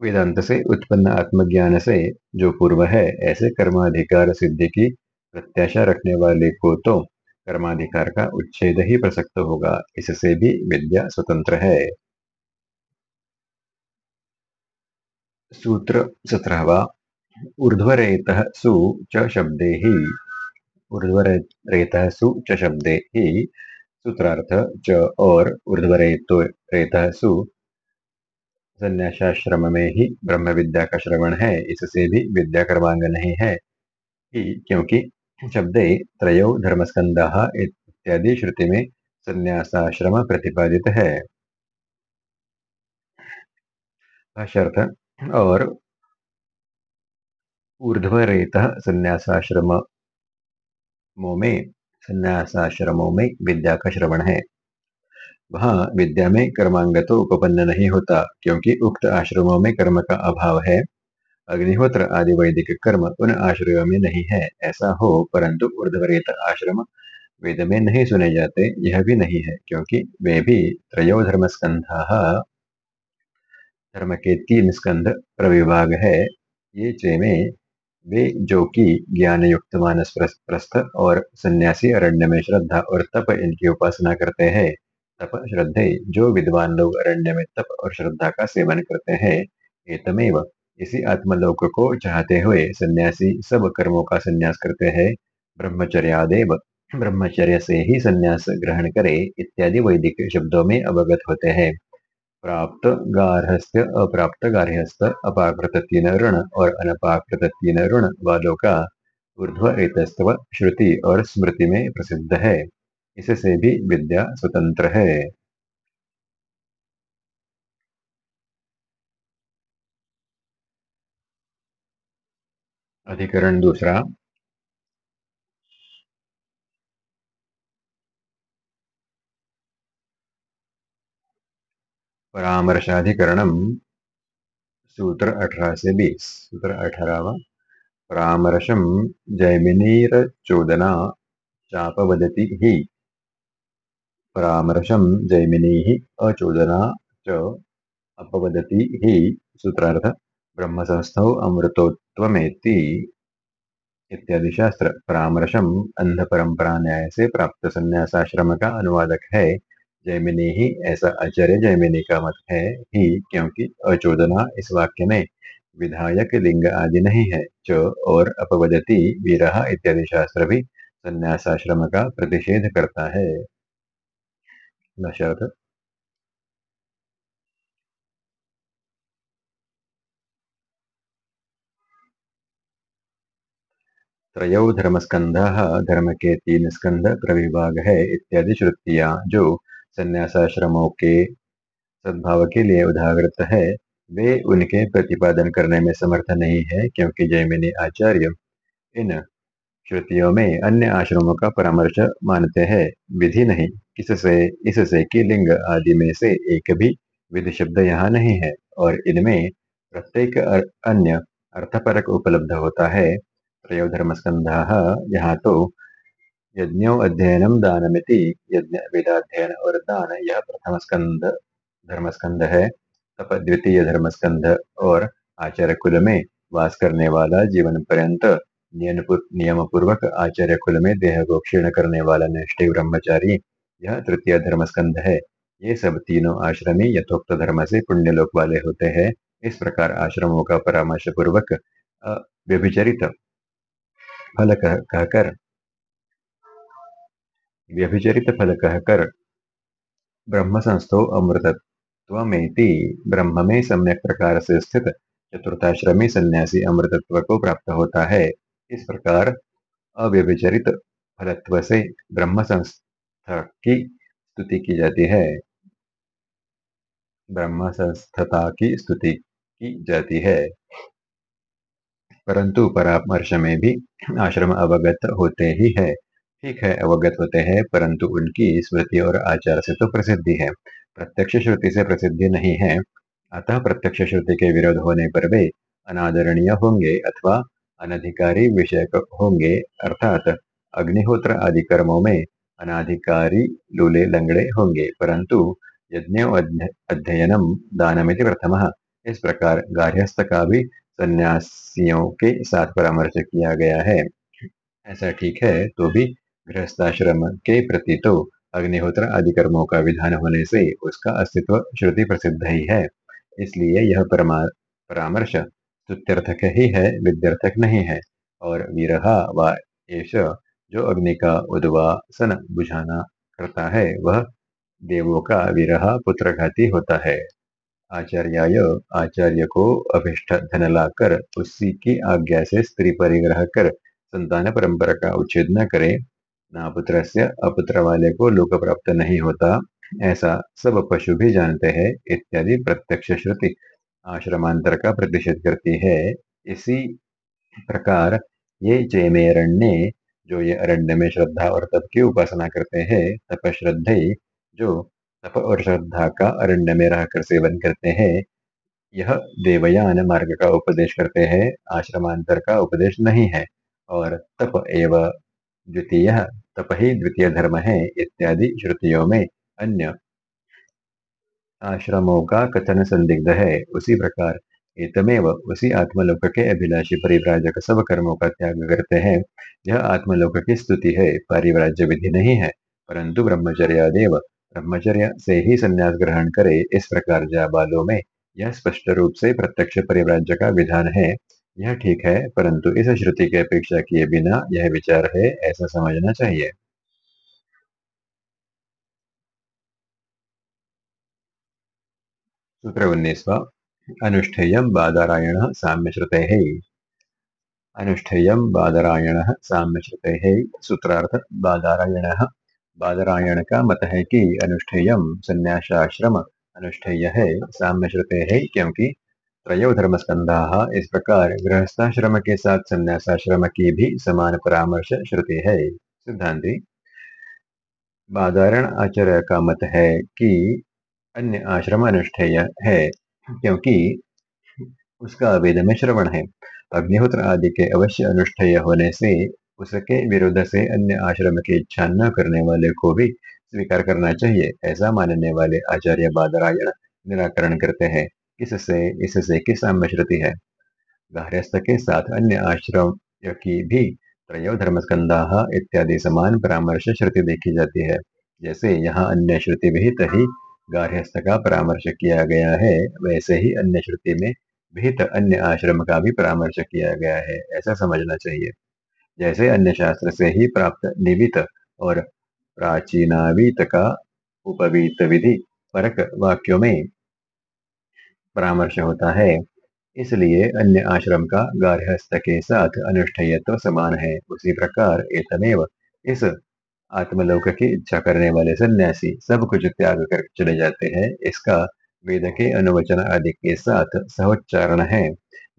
वेदांत से उत्पन्न आत्मज्ञान से जो पूर्व है, ऐसे कर्माधिकार सिद्धि की प्रत्याशा रखने वाले को तो कर्माधिकार का उच्छेद ही प्रसक्त होगा। इससे भी विद्या स्वतंत्र है। सूत्र सत्रहवा। ऊर्ध्वरेतः सु च शब्दे ही। ऊर्ध्वरेतः सु च शब्दे ही। सूत्रार्थ च और ऊर्ध्वरेतो रेतः सु संन्यासाश्रम में ही ब्रह्म विद्या का श्रवण है इससे भी विद्या कर्मांग नहीं है। क्योंकि शब्दे त्रयो धर्मस्कंदा इत्यादि श्रुति में संन्यासाश्रम प्रतिपादित है। और ऊर्ध्वरेतः संन्यासाश्रमों में संन्यासाश्रमों में विद्या का श्रवण है वहाँ विद्या में कर्मांगतो उपपन्न नहीं होता, क्योंकि उक्त आश्रमों में कर्म का अभाव है। अग्निहोत्र आदि वैदिक कर्म उन आश्रयों में नहीं है, ऐसा हो, परंतु ऊर्धवरेत आश्रम वेद में नहीं सुने जाते, यह भी नहीं है, क्योंकि वे भी त्रयो धर्मस्कंधा धर्म के तीन स्कंध प्रविभाग है, ये चेमे वे जो कि ज्ञान युक्त मानस प्रस्थ और सन्यासी अरण्य में श्रद्धा और तप इनकी उपासना करते हैं। तप श्रद्धे, जो विद्वान लोग अरण्य में तप और श्रद्धा का सेवन करते हैं, एतमेव। इसी आत्मलोक को चाहते हुए सन्यासी सब कर्मों का संन्यास करते हैं। ब्रह्मचर्यादेव। ब्रह्मचर्य से ही संन्यास ग्रहण करे, इत्यादि वैदिक शब्दों में अवगत होते हैं। प्राप्त गार्हस्थ्य अप्राप्त गार्हस्थ अपाकृत तीन ऋण और अनपाकृत तीन ऋण वालों का ऊर्ध्व एतस्व श्रुति और स्मृति में प्रसिद्ध है। इससे भी विद्या स्वतंत्र है। अधिकरण दूसरा। परामर्शाधिकरणम, सूत्र अठारह से बीस। सूत्र अठारहवा। परामर्शम जैमिनीरचोदना, चापवदति हि। परामर्शम जैमिनी अचोदना च अपवदति हि सूत्रार्थ, ब्रह्मसंस्थौ अमृतोत्वमेति इत्यादि शास्त्र परामर्शम अंध परंपरा न्याय से प्राप्त संन्यासाश्रम का अनुवादक है जैमिनी ही ऐसा आचार्य जैमिनी का मत है ही क्योंकि अचोदना इस वाक्य में विधायक लिंग आदि नहीं है, च और अपवदति विरह इत्यादि शास्त्र भी संन्यासाश्रम का प्रतिषेध करता है। त्रयो धर्मस्कंध धर्म के तीन स्कंध प्रविभाग है इत्यादि श्रुतियाँ जो संन्यासाश्रमों के सद्भाव के लिए उदाहृत है, वे उनके प्रतिपादन करने में समर्थ नहीं है, क्योंकि जैमिनी आचार्य इन श्रुतियों में अन्य आश्रमों का परामर्श मानते हैं। विधि नहीं किससे इससे कि लिंग आदि में से एक भी विधि शब्द यहाँ नहीं है और इनमें प्रत्येक अन्य अर्थपरक उपलब्ध होता है। त्रयोधर्मस्कंधा यहाँ तो यज्ञो अध्ययनम दानमिति, यज्ञ वेदाध्ययन और दान यह प्रथम स्कंद धर्मस्कंद है। तप द्वितीय धर्मस्कंद और आचार्य कुल में वास करने वाला जीवन पर्यंत नियम पूर्वक आचार्य कुल में देह को क्षीण करने वाला निष्ठि ब्रह्मचारी यह तृतीय धर्म स्कंध है। ये सब तीनों आश्रमी यथोक्त धर्म से पुण्यलोक वाले होते हैं। इस प्रकार आश्रमों का परामर्श पूर्वक व्यभिचरित फल कह, कहकर व्यभिचरित फल कहकर ब्रह्म संस्थो अमृतत्वमेति ब्रह्म में सम्यक प्रकार से स्थित चतुर्थाश्रमी सन्यासी अमृतत्व को प्राप्त होता है। इस प्रकार अव्यभिचरित फलत्व से ब्रह्म संस्था की स्तुति की जाती है। ब्रह्म संस्थता की स्तुति की जाती है। परंतु परामर्श में भी आश्रम अवगत होते ही है। ठीक है, अवगत होते हैं, परंतु उनकी स्मृति और आचार से तो प्रसिद्धि है। प्रत्यक्ष श्रुति से प्रसिद्धि नहीं है। अतः प्रत्यक्ष श्रुति के विरोध होने पर वे अनादरणीय होंगे अथवा अनधिकारी विषय होंगे, अर्थात अग्निहोत्र आदि कर्मों में अनाधिकारी लूले लंगड़े होंगे, परंतु यज्ञ अध्ययनम दानमिति प्रथम। इस प्रकार गार्हस्थ का भी सन्यासियों के साथ परामर्श किया गया है। ऐसा ठीक है तो भी गृहस्थाश्रम के प्रति तो अग्निहोत्र आदि कर्मों का विधान होने से उसका अस्तित्व श्रुति प्रसिद्ध ही है। इसलिए यह परामर्श स्तुत्यर्थक ही है, विद्यर्थक नहीं है। और विरहा व एश जो अग्नि का उद्वासन बुझाना करता है, वह देवों का विरह पुत्रघाती होता है। आचार्याय, आचार्य को अभिष्ट धन लाकर उसी की आज्ञा से स्त्री परिग्रह कर संतान परंपरा का उच्छेद न करे। ना पुत्र से अपुत्र वाले को लोक प्राप्त नहीं होता। ऐसा सब पशु भी जानते हैं, इत्यादि प्रत्यक्ष श्रुति। आश्रमांतर का प्रतिषेध करती है। इसी प्रकार ये चेमेरण्य, जो ये अरण्य में श्रद्धा और तप की उपासना करते हैं, तपश्रद्धे, जो तप और श्रद्धा का अरण्य में रहकर सेवन करते हैं, यह देवयान मार्ग का उपदेश करते हैं। आश्रमांतर का उपदेश नहीं है। और तप एवं द्वितीय, तप ही द्वितीय धर्म है, इत्यादि श्रुतियों में अन्य आश्रमों का कथन संदिग्ध है। उसी प्रकार एतमेव उसी आत्मलोक के अभिलाषी परिव्राजक सब कर्मों का त्याग करते हैं। यह आत्मलोक की स्तुति है। परिव्राज्य विधि नहीं है, परंतु ब्रह्मचर्यादेव ब्रह्मचर्य से ही संन्यास ग्रहण करे, इस प्रकार जाबालों में यह स्पष्ट रूप से प्रत्यक्ष परिव्राज्य का विधान है। यह ठीक है, परंतु इस श्रुति की अपेक्षा किए बिना यह विचार है, ऐसा समझना चाहिए। सूत्र उन्नीसवा अनुष्ठेय बादरायण साम्य श्रुते अनुष्ठेय बादरायण साम्य श्रुते सूत्रार्थ, बादरायण। बादरायण का मत है कि अनुष्ठेय संन्यासाश्रम अनुष्ठेय है साम्य श्रुते है क्योंकि त्रयो धर्मस्कंधा इस प्रकार गृहस्थाश्रम के साथ संन्यासाश्रम की भी समान परामर्श श्रुति। है सिद्धांति बादारण आचार्य का मत है कि अन्य आश्रम अनुष्ठेय है, क्योंकि उसका वेद में श्रवण है। अग्निहोत्र आदि के अवश्य अनुष्ठेय होने से उसके विरुद्ध से अन्य आश्रम की इच्छा न करने वाले को भी स्वीकार करना चाहिए, ऐसा मानने वाले आचार्य बादरायण निराकरण करते हैं। किससे इससे कि साम्य है? गार्हस्थ के साथ अन्य आश्रम की भी त्रयो धर्मस्कंदा इत्यादि समान परामर्श श्रुति देखी जाती है, जैसे यहाँ अन्य श्रुति विहित ही गार्हस्थ का परामर्श किया गया है। वैसे ही अन्य श्रुति में विहित अन्य आश्रम का भी परामर्श किया गया है। ऐसा समझना चाहिए। जैसे अन्य शास्त्र से ही प्राप्त निवित और प्राचीनावीत का उपवीत विधि परक वाक्यों में परामर्श होता है। इसलिए अन्य आश्रम का गार्हस्थ के साथ अनुष्ठेयत्व समान है। उसी प्रकार एतमेव इस आत्मलोक की इच्छा करने वाले सन्यासी सब कुछ त्याग कर चले जाते हैं। इसका वेद के अनुवचन आदि के साथ सहोच्चारण है।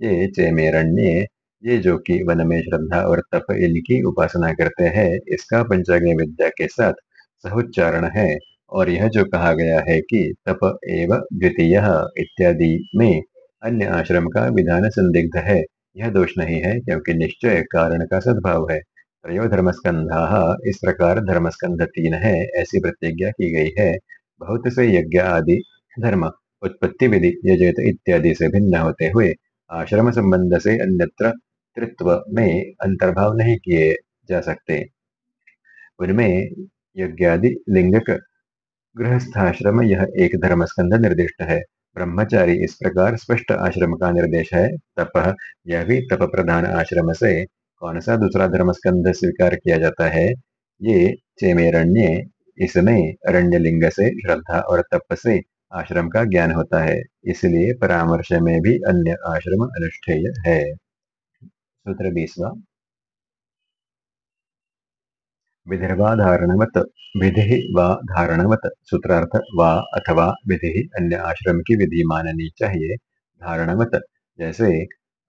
ये चेमेरण्य, ये जो कि वन में श्रद्धा और तप इनकी उपासना करते हैं, इसका पंचाग्नि विद्या के साथ सहोच्चारण है। और यह जो कहा गया है कि तप एव द्वितीय इत्यादि में अन्य आश्रम का विधान संदिग्ध है। यह दोष नहीं है, क्योंकि निश्चय कारण का सद्भाव है। त्रयो धर्मस्कंधा इस प्रकार धर्मस्कंध तीन है, ऐसी प्रतिज्ञा की गई है। बहुत से यज्ञ आदि, धर्म, उत्पत्ति विधि, यजेत इत्यादि से भिन्न होते हुए आश्रम संबंध से अन्यत्र तृत्व में अंतर्भाव नहीं किए जा सकते। उनमें यज्ञादि, लिंगक, गृहस्थाश्रम, यह एक धर्मस्कंध निर्दिष्ट है। ब्रह्मचारी इस प्रकार स्पष्ट आश्रम का निर्देश है। तप यह भी तप प्रधान आश्रम से कौन सा दूसरा धर्मस्कंध स्वीकार किया जाता है? ये चेमेरण्य, इसमें अरण्य लिंग से श्रद्धा और तप से आश्रम का ज्ञान होता है, इसलिए परामर्श में भी अन्य आश्रम अनुष्ठेय है। सूत्र बीसवा। विधिर्वाधारणवत विधि व धारणवत सूत्रार्थ व अथवा विधि अन्य आश्रम की विधि माननी चाहिए। धारणवत जैसे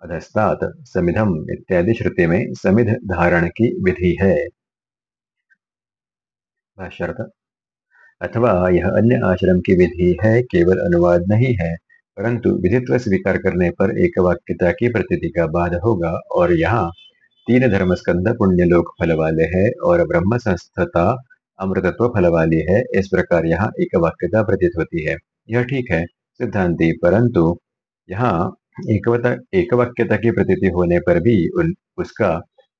अधस्तात समिधम इत्यादि श्रुति में समिध धारण की विधि है। अथवा यह अन्य आश्रम की विधि है, केवल अनुवाद नहीं है, परंतु विधित्व स्वीकार करने पर एक वाक्यता की प्रतीति का बाद होगा, और यहाँ तीन धर्मस्कंद पुण्यलोक फल वाले है और ब्रह्म संस्थता अमृतत्व फल वाली है। इस प्रकार यहाँ एक वाक्यता प्रतीत होती है। यह ठीक है, सिद्धांति, परंतु यहाँ एकवता एक वाक्यता की प्रतीति होने पर भी उन, उसका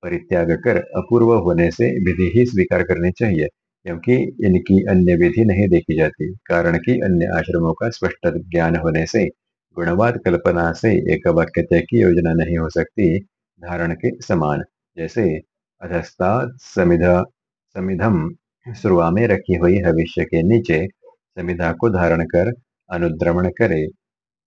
परित्याग कर अपूर्व होने से विधि ही स्वीकार करनी चाहिए क्योंकि इनकी अन्य विधि नहीं देखी जाती। कारण कि अन्य आश्रमों का स्पष्ट ज्ञान होने से गुणवाद कल्पना से एक वाक्यता की योजना नहीं हो सकती धारण के समान। जैसे अधस्ता समिधा समिधम शुरुआ में रखी हुई भविष्य के नीचे समिधा को धारण कर अनुद्रमण करे।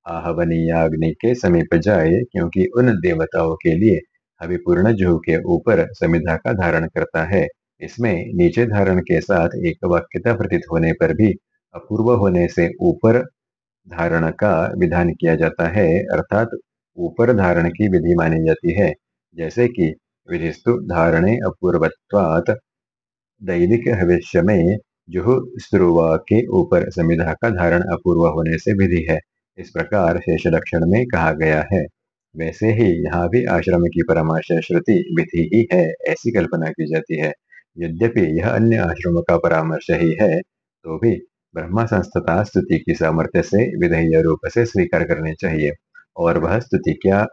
आहवनीयाग्नि के समीप जाए, क्योंकि उन देवताओं के लिए हविपूर्ण जूह के ऊपर समिधा का धारण करता है। इसमें नीचे धारण के साथ एक वाक्यता प्रतीत होने पर भी अपूर्व होने से ऊपर धारण का विधान किया जाता है, अर्थात ऊपर धारण की विधि मानी जाती है। जैसे कि विधिस्तु धारणे अपूर्वत्वात दैनिक भविष्य में जुहुस्रुवा के ऊपर संविधा का धारण अपूर्व होने से विधि है। इस प्रकार शेष लक्षण में कहा गया है। वैसे ही यहाँ भी आश्रम की परामर्श श्रुति विधि ही है, ऐसी कल्पना की जाती है। यद्यपि यह अन्य आश्रम का परामर्श ही है तो भी ब्रह्म संस्थता स्तुति की सामर्थ्य से विधेय रूप से स्वीकार करनी चाहिए। और वह स्तुति क्या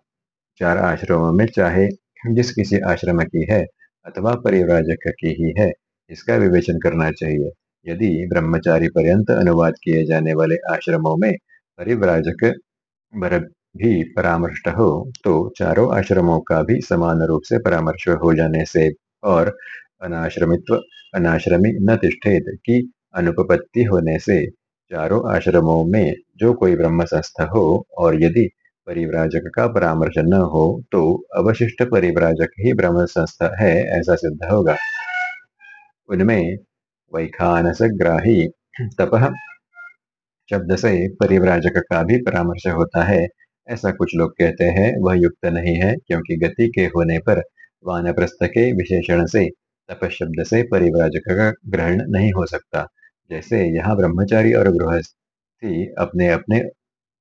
चार आश्रमों में चाहे जिस किसी आश्रम की है अथवा परिवराजक की ही है, इसका विवेचन करना चाहिए। यदि ब्रह्मचारी पर्यंत अनुवाद किए जाने वाले आश्रमों में परिव्राजक बर भी परामर्श हो तो चारों आश्रमों का भी समान रूप से परामर्श हो जाने से और अनाश्रमित्व, अनाश्रमी न तिष्ठेत की अनुपपत्ति होने से चारों आश्रमों में जो कोई ब्रह्म संस्था हो और यदि परिव्राजक का परामर्श न हो तो अवशिष्ट परिव्राजक ही ब्रह्म संस्था है ऐसा सिद्ध होगा। उनमें वैखानस ग्राही तप शब्द से परिव्राजक का भी परामर्श होता है, ऐसा कुछ लोग कहते हैं, वह युक्त नहीं है, क्योंकि गति के होने पर वानप्रस्थ के विशेषण से तप शब्द से परिव्राजक का ग्रहण नहीं हो सकता। जैसे यहाँ ब्रह्मचारी और गृहस्थी अपने अपने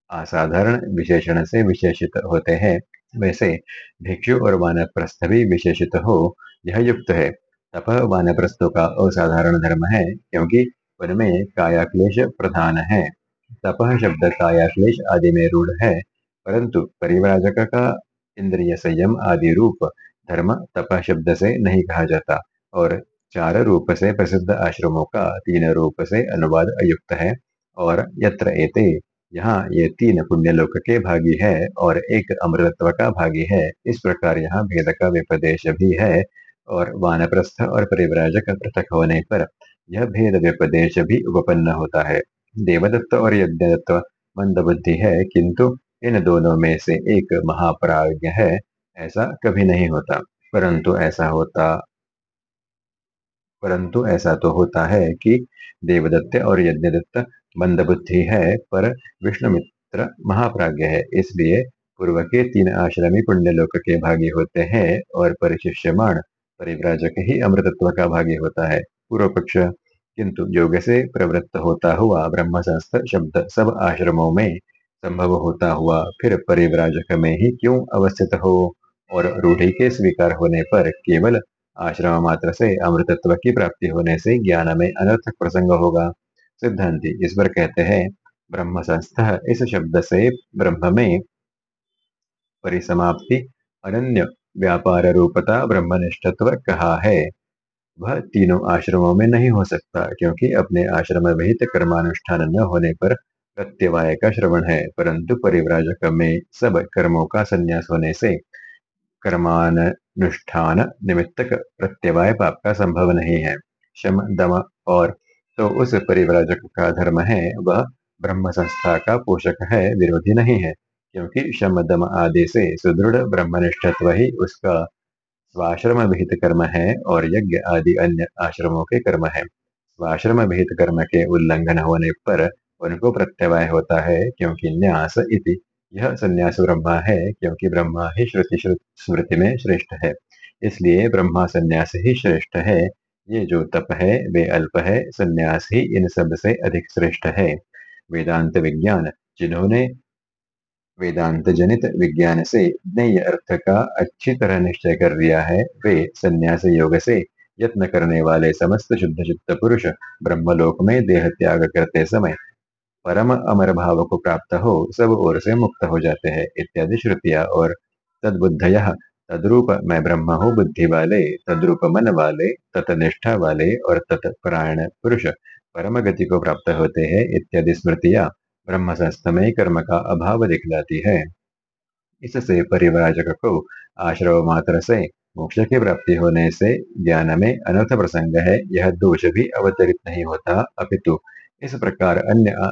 असाधारण विशेषण से विशेषित होते हैं, वैसे भिक्षु और वानप्रस्थ भी विशेषित हो, यह युक्त है। तप वानप्रस्थों का असाधारण धर्म है, क्योंकि उनमें कायाक्लेश प्रधान है। तप, शब्द कायाक्लेश आदि में रूढ़ है, परंतु परिव्राजक का इंद्रिय संयम आदि रूप धर्म तप, शब्द से नहीं कहा जाता और चार रूप से प्रसिद्ध आश्रमों का तीन रूप से अनुवाद अयुक्त है और यत्र एते। यहाँ ये तीन पुण्यलोक के भागी है और एक अमृतत्व का भागी है। इस प्रकार यहाँ भेद का विपदेश भी है और वानप्रस्थ और परिव्राजक पृथक होने पर यह भेद व्यपदेश भी उपपन्न होता है। देवदत्त और यज्ञदत्त मंद बुद्धि है, किंतु इन दोनों में से एक महाप्राज्ञ है, ऐसा कभी नहीं होता। परंतु ऐसा होता, परंतु ऐसा तो होता है कि देवदत्त और यज्ञदत्त मंद बुद्धि है, पर विष्णुमित्र महाप्राज्ञ है, इसलिए पूर्व के तीन आश्रमी पुण्यलोक के भागी होते हैं, और परिशिष्यमाण, परिव्राजक ही अमृतत्व का भागी होता है। पूर्व पक्ष किंतु योग से प्रवृत्त होता हुआ ब्रह्म संस्थ शब्द सब आश्रमों में संभव होता हुआ फिर परिव्राजक में ही क्यों अवस्थित हो और रूढ़ी के स्वीकार होने पर केवल आश्रम मात्र से अमृतत्व की प्राप्ति होने से ज्ञान में अनर्थक प्रसंग होगा? सिद्धांति इस पर कहते हैं ब्रह्म संस्था इस शब्द से ब्रह्म में परिसमाप्ति, अनन्य व्यापार रूपता ब्रह्मनिष्ठत्व कहा है। वह तीनों आश्रमों में नहीं हो सकता, क्योंकि अपने आश्रम विहित कर्मानुष्ठान न होने पर प्रत्यवाय का श्रवण है, परंतु परिव्राजक में सब कर्मों का संन्यास होने से कर्मानुष्ठान निमित्तक प्रत्यवाय पाप का संभव नहीं है। शम, दम और तो उस परिव्राजक का धर्म है, वह ब्रह्म संस्था का पोषक है, विरोधी नहीं है, क्योंकि शम, दम आदि से सुदृढ़ ब्रह्मनिष्ठत्व ही उसका स्वाश्रम विहित कर्म है और यज्ञ आदि अन्य आश्रमों के कर्म है। स्वाश्रम विहित कर्म के उल्लंघन होने पर उनको प्रत्यवाय होता है क्योंकि न्यास इति। यह संन्यास ब्रह्मा है क्योंकि ब्रह्मा ही श्रुति स्मृति में श्रेष्ठ है। इसलिए ब्रह्मा संन्यास ही श्रेष्ठ है। ये जो तप है, वे अल्प है, संन्यास ही इन सबसे अधिक श्रेष्ठ है। वेदांत विज्ञान, जिन्होंने वेदांत जनित विज्ञान से ज्ञेय अर्थ का अच्छी तरह निश्चय कर लिया है, वे संन्यास योग से यत्न करने वाले समस्त शुद्ध चित्त पुरुष ब्रह्मलोक में देह त्याग करते समय परम अमर भाव को प्राप्त हो, सब ओर से मुक्त हो जाते हैं, इत्यादि श्रुतिया और तदबुद्ध तद्रूप मैं ब्रह्म हूँ बुद्धि वाले तद्रूप मन वाले तत्निष्ठा वाले और तत्परायण पुरुष परम गति को प्राप्त होते हैं, इत्यादि स्मृतियाँ। ब्रह्म संस्थ में कर्म का अभाव दिखलाती है। इससे परिवराजक को आश्रव मात्र से मोक्ष की प्राप्ति होने से ज्ञान में अनर्थ प्रसंग है, यह दोष भी अवतरित नहीं होता। अपितु इस प्रकार अन्य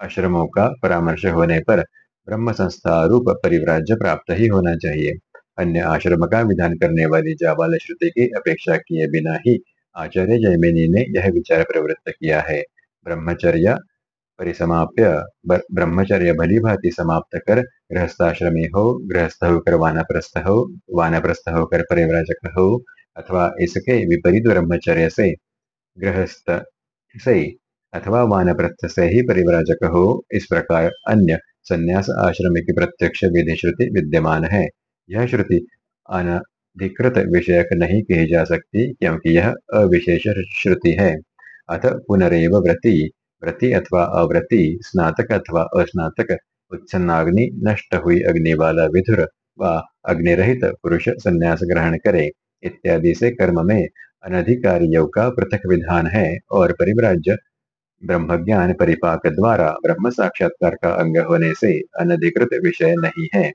आश्रमों का परामर्श होने पर ब्रह्म संस्था रूप परिव्राज्य प्राप्त ही होना चाहिए। अन्य आश्रम का विधान करने वाली जाबाल श्रुति की अपेक्षा किए बिना ही आचार्य जयमिनी ने यह विचार प्रवृत्त किया है। ब्रह्मचर्य परिसमाप्य ब्रह्मचर्य भली भांति समाप्त कर, गृहस्थाश्रमी हो, गृहस्थ होकर वानप्रस्थ हो वानप्रस्थ होकर परिव्राजक हो, अथवा इसके विपरीत ब्रह्मचर्य से गृहस्थ से अथवा वानप्रस्थ से ही परिव्राजक हो, इस प्रकार अन्य संन्यास आश्रम की प्रत्यक्ष विधि श्रुति विद्यमान है। यह श्रुति अनधिकृत विषयक नहीं कही जा सकती, क्योंकि यह अविशेष श्रुति है। अथ पुनरेव व्रति व्रति अथवा अव्रति, स्नातक अथवा अस्नातक, उच्छन्नाग्नि, नष्ट हुई अग्नि वाला विधुर व अग्निरहित पुरुष संन्यास ग्रहण करे, इत्यादि से कर्म में अनधिकारियों का पृथक विधान है और परिव्राज्य ब्रह्मज्ञान परिपाक द्वारा ब्रह्म साक्षात्कार का अंग होने से अनधिकृत विषय नहीं है।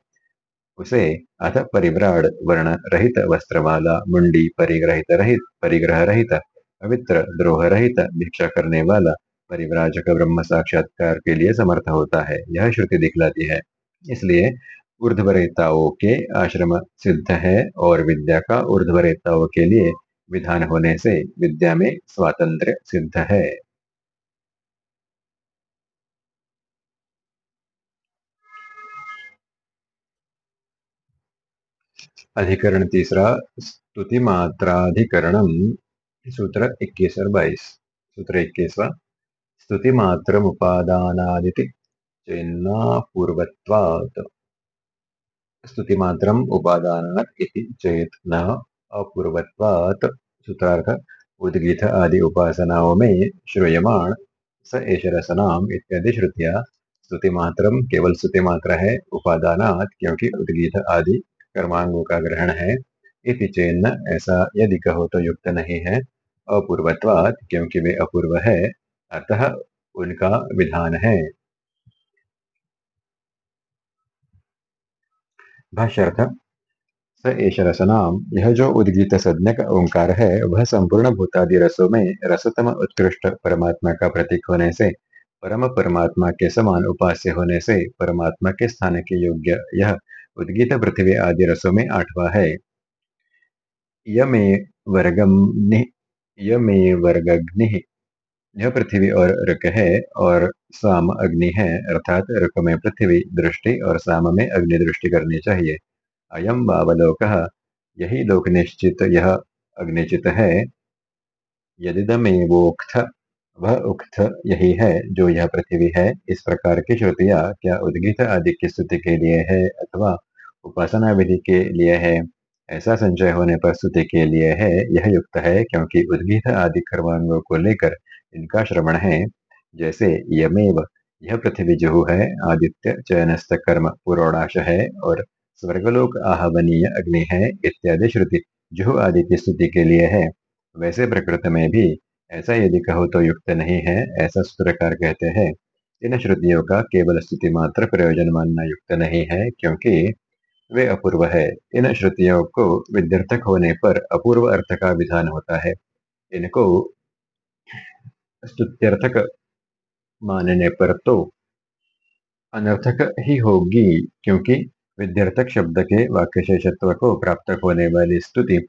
उसे अथ परिव्राड, वर्ण रहित वस्त्र वाला मुंडी, परिग्रहित रहित, परिग्रह रहित, पवित्र, द्रोह रहित, भिक्षा करने वाला परिव्राजक ब्रह्म साक्षात्कार के लिए समर्थ होता है। यह श्रुति दिखलाती है। इसलिए ऊर्ध्वरेताओं के आश्रम सिद्ध है और विद्या का ऊर्ध्वरेताओं के लिए विधान होने से विद्या में स्वातंत्र सिद्ध है। अधिकरण तीसरा स्तुति मात्राधिकरणम सूत्र इक्कीस और बाईस। सूत्र इक्कीसवा स्तुति मात्र उपादानादिति चेन्ना पूर्वत्वात् स्तुति मात्रम उपादानात् इति चेत न अपूर्वत्वात्। सूत्रार्थ उद्गीत आदि उपासनाओं में श्रूयमाण। स एष रसनाम इत्यादि श्रुतियाँ स्तुति मात्रम केवल स्तुति मात्र है, उपादानात क्योंकि उद्गीत आदि कर्मांगों का ग्रहण है। इति चेन्न ऐसा यदि कहो तो युक्त नहीं है। अपूर्वत्वात क्योंकि वे अपूर्व है। अतः उनका विधान है। भाष्यर्थ स एश रसनाम, यह जो उद्गीत सज्ञक ओंकार है, वह संपूर्ण भूतादि रसों में रसतम उत्कृष्ट परमात्मा का प्रतीक होने से, परम परमात्मा के समान उपास्य होने से, परमात्मा के स्थान के योग्य यह उद्गीत पृथ्वी आदि रसों में आठवा है। यमे वर्गम यमे वर्गग्नि यह पृथ्वी और रुक है और साम अग्नि है, अर्थात रुक में पृथ्वी दृष्टि और साम में अग्नि दृष्टि करनी चाहिए। अयम बावलोक यही लोक निश्चित, यह अग्निचित है। यदिदमेवोक्त, वह उक्त यही है जो यह पृथ्वी है। इस प्रकार की श्रुतियाँ क्या उद्गीत आदि की स्तुति के लिए है अथवा उपासना विधि के लिए है? ऐसा संचय होने पर स्तुति के लिए है, यह युक्त है, क्योंकि उद्गीत आदि कर्मांगों को लेकर इनका श्रवण है, जैसे यमेव, यह पृथ्वी जुहु है, आदित्य, चयनस्थ कर्म, पुरोडाश है, और स्वर्गलोक आहवनीय अग्नि है, इत्यादि श्रुति, जुहु आदि की स्तुति के लिए है। वैसे प्रकृत में भी ऐसा यदि कहो तो युक्त नहीं है, ऐसा सूत्रकार कहते हैं। इन श्रुतियों का केवल स्तुति मात्र प्रयोजन मानना युक्त नहीं है, क्योंकि वे अपूर्व है। इन श्रुतियों को विद्यर्थक होने पर अपूर्व अर्थ का विधान होता है। इनको स्तुत्यर्थक मानने पर तो अनर्थक ही होगी, क्योंकि विद्यर्थक शब्द के वाक्य शेषत्व को प्राप्त होने वाली स्तुति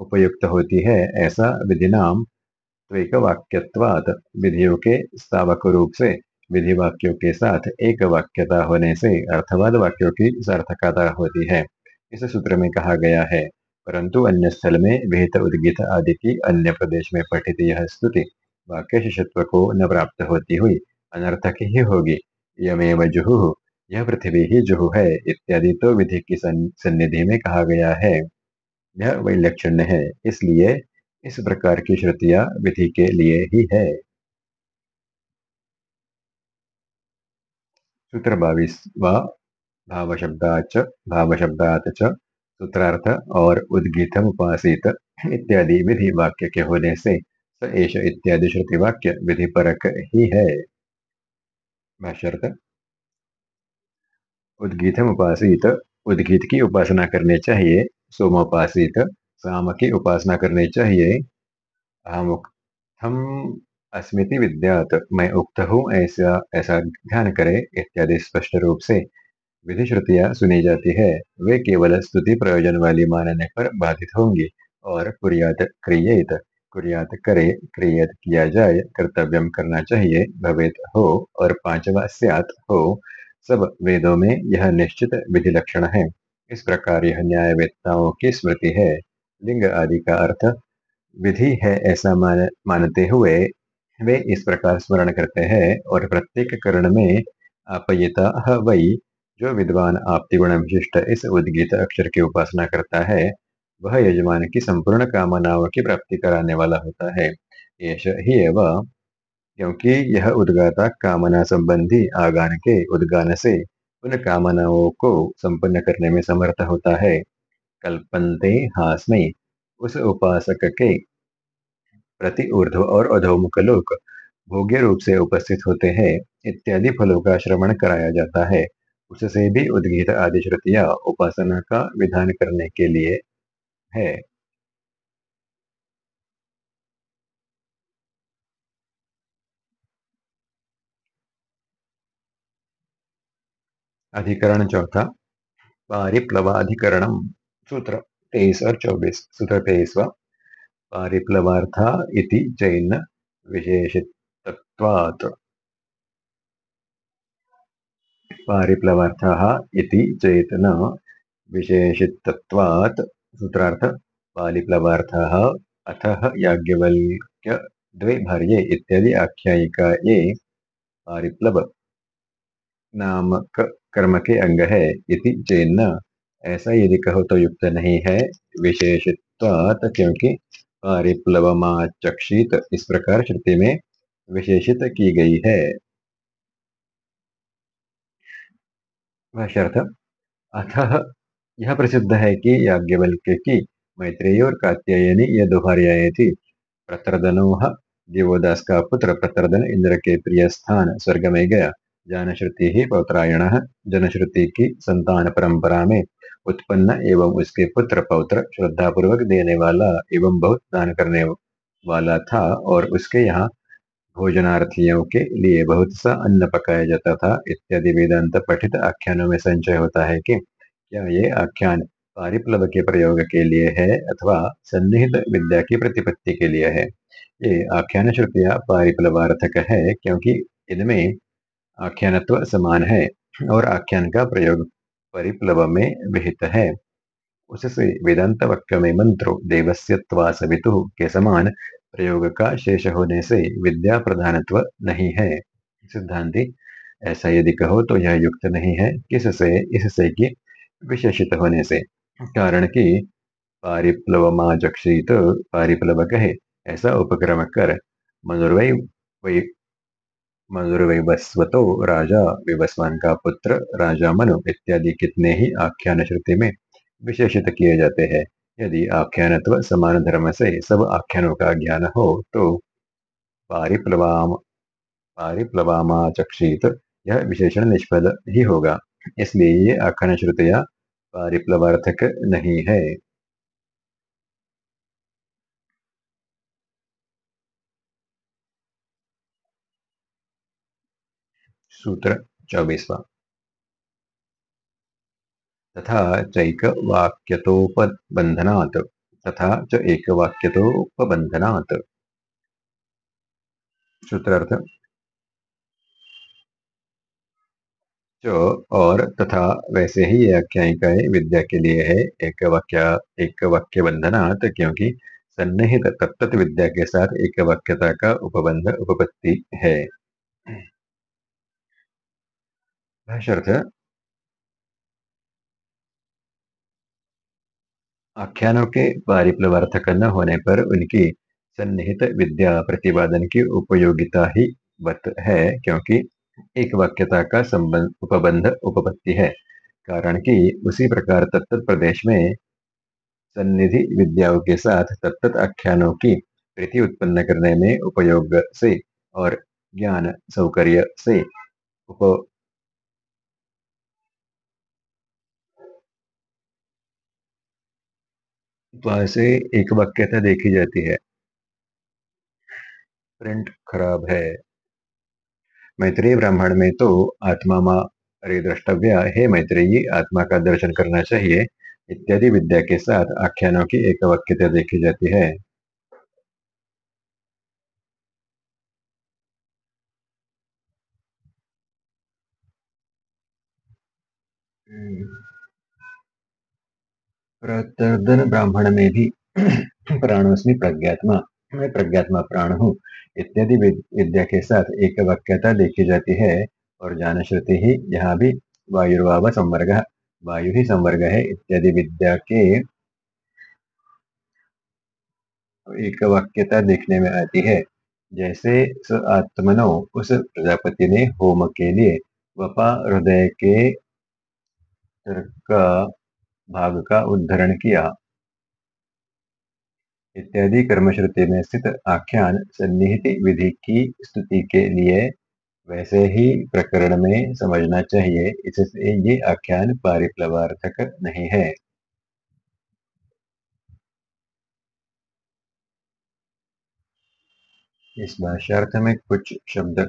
उपयुक्त होती है। ऐसा विधि नाम त्वेक वाक्यत्वात विधियों के स्थावक रूप से विधि वाक्यों के साथ एक वाक्यता होने से अर्थवाद वाक्यों की सार्थकता होती है। इस सूत्र में कहा गया है, परंतु अन्य स्थल में विहित उद्गीत आदि की अन्य प्रदेश में पठित यह स्तुति वाक्य शिष्यत्व को न प्राप्त होती हुई अनर्थक ही होगी, यमेव जुहु यह पृथ्वी ही जुहु है, इत्यादि तो विधि की सन्निधि में कहा गया है। यह वैलक्षण्य है, इसलिए इस प्रकार की श्रुतियाँ विधि के लिए ही है। सूत्र बावीसवा भाव शब्दाच भाव शब्दात च, सूत्रार्थ और उद्गीतम उपासित इत्यादि विधि वाक्य के होने से स एष इत्यादि श्रुति वाक्य विधि परक ही। है उद्गीतम उपासित उद्गीत की उपासना करनी चाहिए। सोमोपासित। साम की उपासना करनी चाहिए। हम अस्मृति विद्यात। मैं उक्त हूँ ऐसा ऐसा ध्यान करे इत्यादि स्पष्ट रूप से। विधि श्रुतियाँ सुनी जाती है। वे केवल स्तुति प्रयोजन वाली मानने पर बाधित होंगी और कुरियात क्रियेत। कुर्यात करे क्रियत किया जाए कर्तव्यम करना चाहिए भवेत हो और पांचवा स्यात हो। सब वेदों में यह निश्चित विधि लक्षण है। इस प्रकार यह न्याय वेदताओं की स्मृति है। लिंग आदि का अर्थ विधि है ऐसा मान, मानते हुए वे इस प्रकार स्मरण करते हैं और प्रत्येक कर्ण में आपयिता वही जो विद्वान आपति गुण विशिष्ट इस उद्गीत अक्षर की उपासना करता है वह यजमान की संपूर्ण कामनाओं की प्राप्ति कराने वाला होता है। यश ही वह क्योंकि यह उद्गाता कामना संबंधी आगान के उद्गान से उन कामनाओं को संपन्न करने में समर्थ होता है। कल्पनते हास्मय उस उपासक के प्रति ऊर्ध्व और अधोमुख लोक भोग्य रूप से उपस्थित होते हैं, इत्यादि फलों का श्रवण कराया जाता है। उससे भी उद्गीत आदि श्रुतियाँ उपासना का विधान करने के लिए है। अधिकरण चौथा पारिप्लवाधिकरणम सूत्र तेईस और चौबीस, सूत्र तेईसवा पारिप्लवार्था इति जैन विशेषितत्वात्। पारिप्लवार्थः इति चेत न विशेषितत्वात्। सूत्रार्थ पारिप्लवार्थः अथः याज्ञवल्क्य द्वे भार्ये इत्यादि आख्यायिका ये पारिप्लव नामक कर्म के अंग है इति चेन्न। ऐसा यदि कहो तो युक्त नहीं है विशेषित्वात, क्योंकि पारिप्लवमाचक्षित इस प्रकार श्रुति में विशेषित की गई है। अथ यह प्रसिद्ध है कि याज्ञवल्क्य की मैत्रेय और कात्यायनी ये दो भार्याएँ थी प्रतरदनोह देवोदास का पुत्र प्रतरदन इंद्र के प्रिय स्थान स्वर्ग में गया। जानश्रुति ही पौत्रायण जनश्रुति की संतान परंपरा में उत्पन्न एवं उसके पुत्र पौत्र श्रद्धापूर्वक देने वाला एवं बहुत दान करने वाला था और उसके यहाँ भोजनार्थियों के लिए बहुत सा अन्न पकाया जाता था, इत्यादि वेदांत पठित आख्यानों में संचय होता है कि क्या ये आख्यान पारिप्लव के प्रयोग के लिए है अथवा सन्निहित विद्या की प्रतिपत्ति के लिए है? ये आख्यान श्रुतियाँ पारिप्लवार्थक है क्योंकि इनमें आख्यानत्व समान है और आख्यान का प्रयोग परिप्लव में विहित है। उससे वेदांत वाक्य में मंत्रो देवस्यत्वा सवितु के समान प्रयोग का शेष होने से विद्या प्रधानत्व नहीं है। सिद्धांति, ऐसा यदि कहो तो यह युक्त नहीं है। किससे? इससे कि विशेषित होने से, कारण कि पारिप्लवमाचक्षित पारिप्लव कहे, ऐसा उपक्रम कर मनुर्वय मनुर्वैवस्वतो राजा, विवस्वान का पुत्र, राजा मनु इत्यादि कितने ही आख्यान श्रुति में विशेषित किए जाते हैं। यदि आख्यानत्व समान धर्म से सब आख्यानों का ज्ञान हो तो पारिप्लवाम पारिप्लवामाचक्षित यह विशेषण निष्फल ही होगा। इसलिए ये आख्यान श्रुतियाँ पारिप्लवार्थक नहीं है सूत्र चौबीसवा तथा चैकवाक्यतोपबंधनात् तथा च एकवाक्यतोपबंधनात् सूत्रार्थ जो और तथा वैसे ही ये आख्यायिकाएँ विद्या के लिए है, एक वाक्य एक वाक्य बंधनात्, क्योंकि सन्निहित तत्त विद्या के साथ एक वाक्यता का उपबंध, उपपत्ति है। आख्यानों के पारिप्लवार्थक न होने पर उनकी सन्निहित विद्या प्रतिपादन की उपयोगिता ही बत है, क्योंकि एक वाक्यता का संबंध, उपबंध, उपपत्ति है। कारण कि उसी प्रकार तत्त प्रदेश में सन्निधि विद्याओं के साथ तत्त आख्यानों की प्रीति उत्पन्न करने में उपयोग से और ज्ञान सौकर्य से उप से एक वाक्यता देखी जाती है। प्रिंट खराब है। मैत्रेय ब्राह्मण में तो आत्मा माँ अरे द्रष्टव्य हे मैत्रेयी, आत्मा का दर्शन करना चाहिए, इत्यादि विद्या के साथ आख्यानों की एक वाक्यता देखी जाती है। ब्राह्मण में भी प्राणोस्मी प्रज्ञात्मा, मैं प्रज्ञात्मा प्राण हूँ। इत्यादि विद्या के साथ एक वाक्यता देखी जाती है और जान श्रुति ही यहाँ भी वायुर्वाव संवर्ग, वायु ही संवर्ग है इत्यादि विद्या के एक वाक्यता देखने में आती है। जैसे स आत्मनो उस प्रजापति ने होम के लिए वपा हृदय के तर्क भाग का उद्धरण किया। इत्यादि कर्मश्रुति में स्थित आख्यान सन्निहित विधि की स्तुति के लिए वैसे ही प्रकरण में समझना चाहिए। इससे ये आख्यान पारिप्लवार्थक नहीं है। इस भाष्यार्थ में कुछ शब्द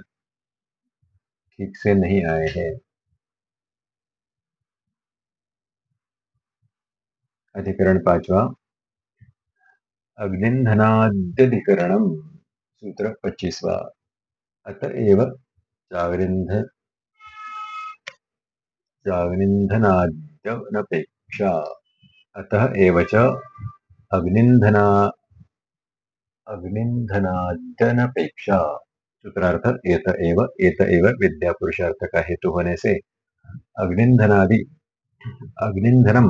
ठीक से नहीं आए हैं। अधिकरण पांचवा अग्निधनाद्यधिकरण सूत्र पच्चीसवा अतएव जागरिंध जागनिंधनाद्यनपेक्षा अतः एव च अग्निंधना सूत्रार्थ एत एव एत एव विद्या पुरुषार्थ का हेतु होने से अग्निंधनादि अग्निंधनम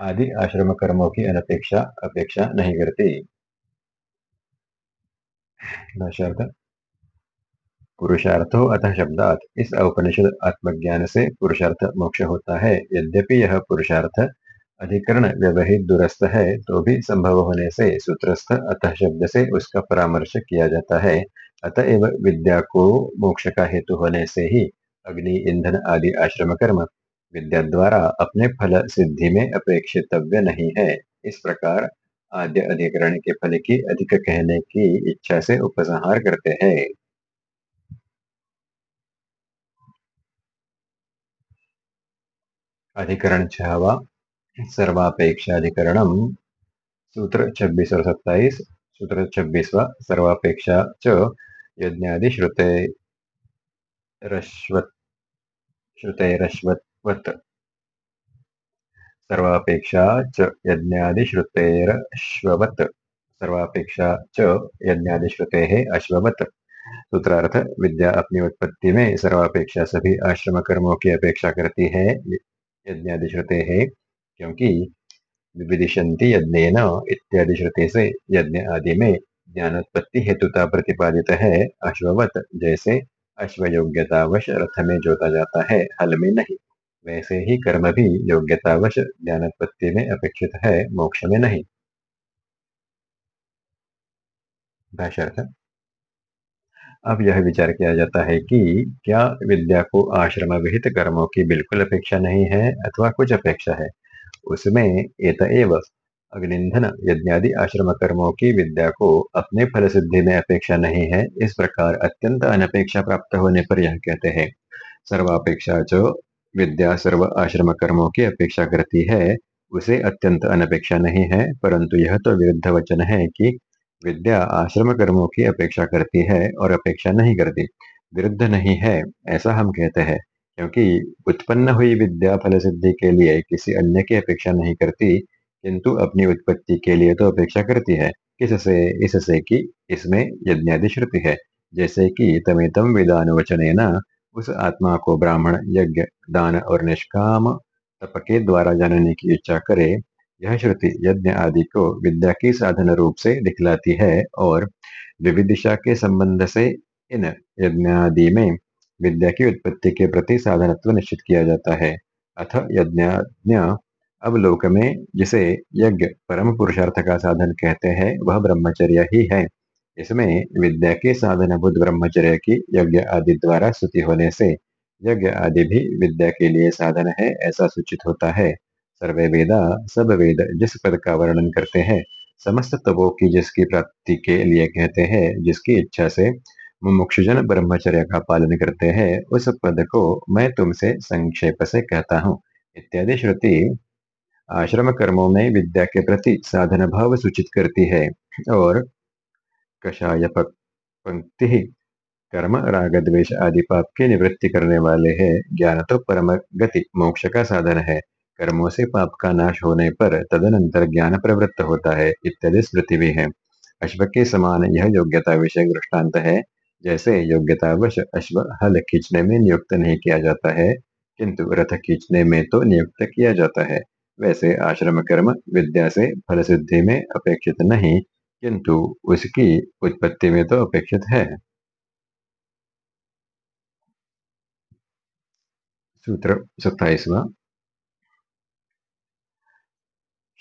आदि आश्रम कर्मों की अनपेक्षा अपेक्षा नहीं करती। पुरुषार्थो अतः शब्दात। इस उपनिषद आत्मज्ञान से पुरुषार्थ मोक्ष होता है। यद्यपि यह पुरुषार्थ अधिकरण व्यवहित दुरस्थ है तो भी संभव होने से सूत्रस्थ अतः शब्द से उसका परामर्श किया जाता है। अतएव विद्या को मोक्ष का हेतु होने से ही अग्नि, ईंधन आदि आश्रम कर्म विद्या द्वारा अपने फल सिद्धि में अपेक्षितव्य नहीं है। इस प्रकार आद्य अधिकरण के फल की अधिक कहने की इच्छा से उपसंहार करते हैं। अधिकरण छहवा सर्वापेक्षाधिकरण सूत्र छब्बीस और सत्ताईस, सूत्र छब्बीसवा सर्वापेक्षा च यज्ञादि श्रुते रश्वत श्रुतेरश्वत वत् सर्वापेक्षा च यज्ञादिश्रुतेरश्ववत् सर्वापेक्षा च यज्ञादिश्रुतेः अश्ववत्। सूत्रार्थ, विद्या अपनी उत्पत्ति में सर्वापेक्षा सभी आश्रम कर्मों की अपेक्षा करती है यज्ञादिश्रुते है क्योंकि विदिशंति यज्ञ इत्यादि श्रुति से यज्ञ आदि में ज्ञानोत्पत्ति हेतुता प्रतिपादित है। अश्ववत जैसे अश्वयोग्यतावश रथ में जोता जाता है, हल में नहीं। वैसे ही कर्म भी योग्यतावश ज्ञानोत्पत्ति में अपेक्षित है, मोक्ष में नहीं। अब यह विचार किया जाता है कि क्या विद्या को आश्रम विहित कर्मों की बिल्कुल अपेक्षा नहीं है अथवा कुछ अपेक्षा है? उसमें एत एव अग्निंधन यज्ञादि आश्रम कर्मों की विद्या को अपने फल सिद्धि में अपेक्षा नहीं है, इस प्रकार अत्यंत अनपेक्षा प्राप्त होने पर यह कहते हैं, सर्वापेक्षा जो विद्या सर्व आश्रम कर्मों की अपेक्षा करती है, उसे अत्यंत अनपेक्षा नहीं है, परंतु यह तो विरुद्ध वचन है कि विद्या आश्रम कर्मों की अपेक्षा करती है और अपेक्षा नहीं करती। विरुद्ध नहीं है, ऐसा हम कहते हैं, क्योंकि उत्पन्न हुई विद्या फल सिद्धि के लिए किसी अन्य की अपेक्षा नहीं करती, किंतु अपनी उत्पत्ति के लिए तो अपेक्षा करती है। किससे? इससे कि इसमें यज्ञादि श्रुति है, जैसे कि तमेतम विदान वचन उस आत्मा को ब्राह्मण, यज्ञ, दान और निष्काम तप के द्वारा जानने की इच्छा करे, यह श्रुति यज्ञ आदि को विद्या की साधन रूप से दिखलाती है और विविदिशा के संबंध से इन यज्ञ आदि में विद्या की उत्पत्ति के प्रति साधनत्व निश्चित किया जाता है। अथ यज्ञ अब लोक में जिसे यज्ञ परम पुरुषार्थ का साधन कहते हैं, वह ब्रह्मचर्य ही है। इसमें विद्या के साधन बुद्ध ब्रह्मचर्य की यज्ञ आदि द्वारा स्तुति होने से यज्ञ आदि भी विद्या के लिए साधन है, ऐसा सूचित होता है। सर्वे वेदा, सब वेद जिस पद का वर्णन करते हैं, समस्त तबों की जिसकी प्राप्ति के लिए कहते हैं, जिसकी इच्छा से मुमुक्षुजन ब्रह्मचर्य का पालन करते हैं, उस पद को मैं तुमसे संक्षेप से कहता हूँ। इत्यादि श्रुति आश्रम कर्मों में विद्या के प्रति साधन भाव सूचित करती है और कषाय पंक्ति कर्म, राग, द्वेष आदि पाप की निवृत्ति करने वाले हैं। ज्ञान तो परम गति, मोक्ष का साधन है। कर्मों से पाप का नाश होने पर तदनंतर ज्ञान प्रवृत्त होता है, इत्यादि स्मृति भी है। अश्व के समान यह योग्यता विषय दृष्टांत है। जैसे योग्यतावश अश्व हल खींचने में नियुक्त नहीं किया जाता है, किंतु रथ खींचने में तो नियुक्त किया जाता है। वैसे आश्रम कर्म, विद्या से फल सिद्धि में अपेक्षित नहीं। किंतु उसकी उत्पत्ति में तो अपेक्षित है। सूत्र सत्ताईसवा।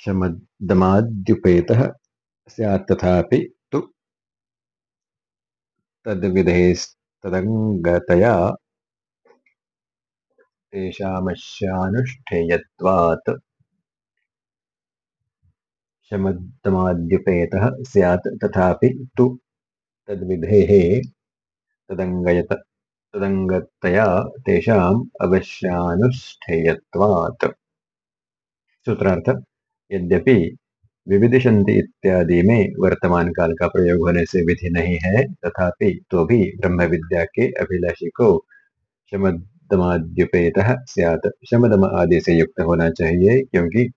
शमदमाद्युपेतः तथापि तु तेषामस्यानुष्ठेयत्वात्। शमदमाद्युपेतः स्यात् तथापि तु तद्विधेः तदङ्गयत, तदङ्गतया तेषाम् अवश्यानुष्ठेयत्वात्। सूत्रार्थ, यद्यपि विविधिशंति इत्यादि में वर्तमान काल का प्रयोग होने से विधि नहीं है, तथापि तो भी ब्रह्म विद्या के अभिलाषी को शमदमाद्युपेत सियात। शमदम आदि से युक्त होना चाहिए, क्योंकि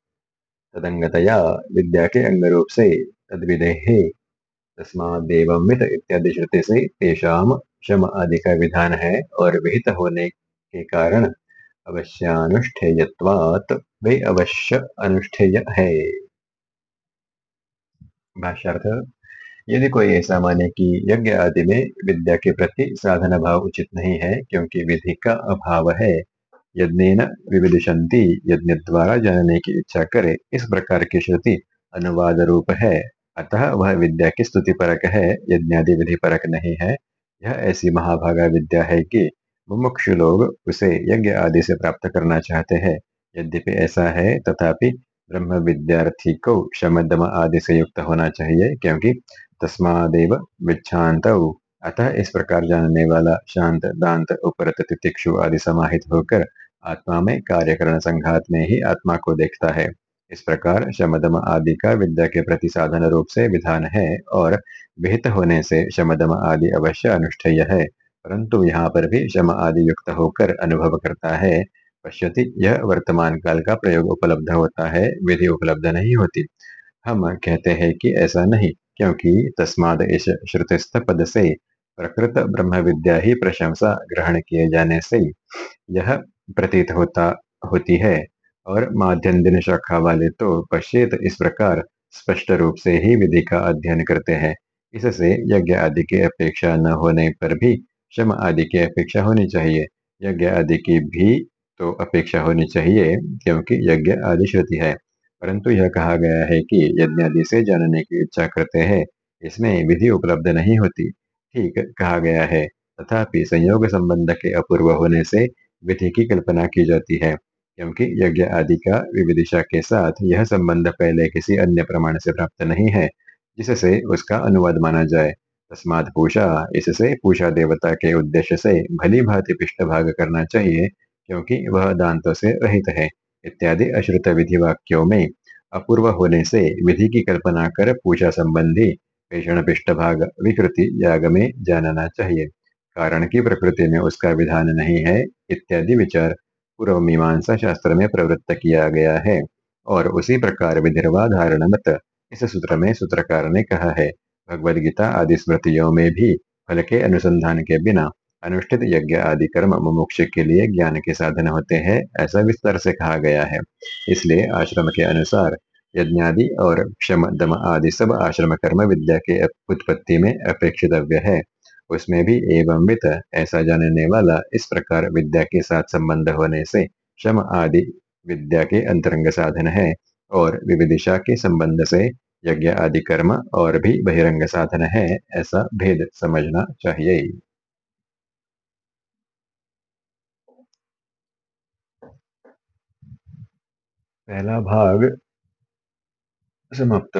तदंगतया विद्या के अंग रूप से तद्विदेहे तस्मादेवमित इत्यादि श्रुति से तेषाम शम आदि का विधान है और विहित होने के कारण अवश्य अवश्यानुष्ठेयत्वात् वे अवश्य अनुष्ठेय है। भाष्यार्थ, यदि कोई ऐसा माने कि यज्ञ आदि में विद्या के प्रति साधन भाव उचित नहीं है, क्योंकि विधि का अभाव है यज्ञ विविधिशंति यज्ञ द्वारा जानने की इच्छा करे। इस प्रकार की श्रुति अनुवाद रूप है। अतः वह विद्या की स्तुति परक है यज्ञादि विधि परक नहीं है। यह ऐसी महाभागा विद्या है कि मुमुक्षु लोग उसे यज्ञ आदि से प्राप्त करना चाहते हैं। यद्यपि ऐसा है, तथापि ब्रह्म विद्यार्थी को शमदम आदि से युक्त होना चाहिए, क्योंकि तस्मादेव विच्छांत अतः इस प्रकार जानने वाला शांत दांत, उपरत तितिक्षु आदि समाहित होकर आत्मा में कार्यकरण संघात में ही आत्मा को देखता है। इस प्रकार शमदम आदि का विद्या के प्रति साधन रूप से विधान है और विहित होने से शमदम आदि अवश्य अनुष्ठेय है, परंतु यहाँ पर भी शम आदि युक्त होकर अनुभव करता है, पश्यति यह वर्तमान काल का प्रयोग उपलब्ध होता है, विधि उपलब्ध नहीं होती। हम कहते हैं कि ऐसा नहीं, क्योंकि तस्माद इस श्रुतिस्थ पद से प्रकृत ब्रह्म विद्या ही प्रशंसा ग्रहण किए जाने से यह प्रतीत होता, होती है। और माध्यम दिन शाखा वाले तो पश्चित इस प्रकार स्पष्ट रूप से ही विधि का अध्ययन करते हैं। इससे यज्ञ आदि की अपेक्षा न होने पर भी शम आदि की अपेक्षा होनी चाहिए। यज्ञ आदि की भी तो अपेक्षा होनी चाहिए, क्योंकि यज्ञ आदि श्रुति है। परंतु यह कहा गया है कि यज्ञ आदि से जानने की इच्छा करते हैं, इसमें विधि उपलब्ध नहीं होती। ठीक कहा गया है। तथापि संयोग संबंध के अपूर्व होने से विधि की कल्पना की जाती है, क्योंकि यज्ञ आदि का विविदिशा के साथ यह संबंध पहले किसी अन्य प्रमाण से प्राप्त नहीं है, जिससे उसका अनुवाद माना जाए। तस्मात पूषा इससे पूषा देवता के उद्देश्य से भली भांति पृष्ठभाग करना चाहिए, क्योंकि वह दांतों से रहित है, इत्यादि अश्रुत विधि वाक्यों में अपूर्व होने से विधि की कल्पना कर पूजा संबंधी पेषण पृष्ठभाग विकृति याग में जानना चाहिए। कारण की प्रकृति में उसका विधान नहीं है, इत्यादि विचार पूर्व मीमांसा शास्त्र में प्रवृत्त किया गया है। और उसी प्रकार विधिर्वा धारण मत इस सूत्र में सूत्रकार ने कहा है भगवदगीता आदि स्मृतियों में भी फल के अनुसंधान के बिना अनुष्ठित यज्ञ आदि कर्म मुमुक्ष के लिए ज्ञान के साधन होते हैं, ऐसा विस्तार से कहा गया है। इसलिए आश्रम के अनुसार यज्ञादि और क्षम दम आदि सब आश्रम कर्म विद्या के उत्पत्ति में अपेक्षितव्य है। उसमें भी एवं वित ऐसा जानने वाला इस प्रकार विद्या के साथ संबंध होने से शम आदि विद्या के अंतरंग साधन है और विविदिशा के संबंध से यज्ञ आदि कर्म और भी बहिरंग साधन है ऐसा भेद समझना चाहिए। पहला भाग समाप्त।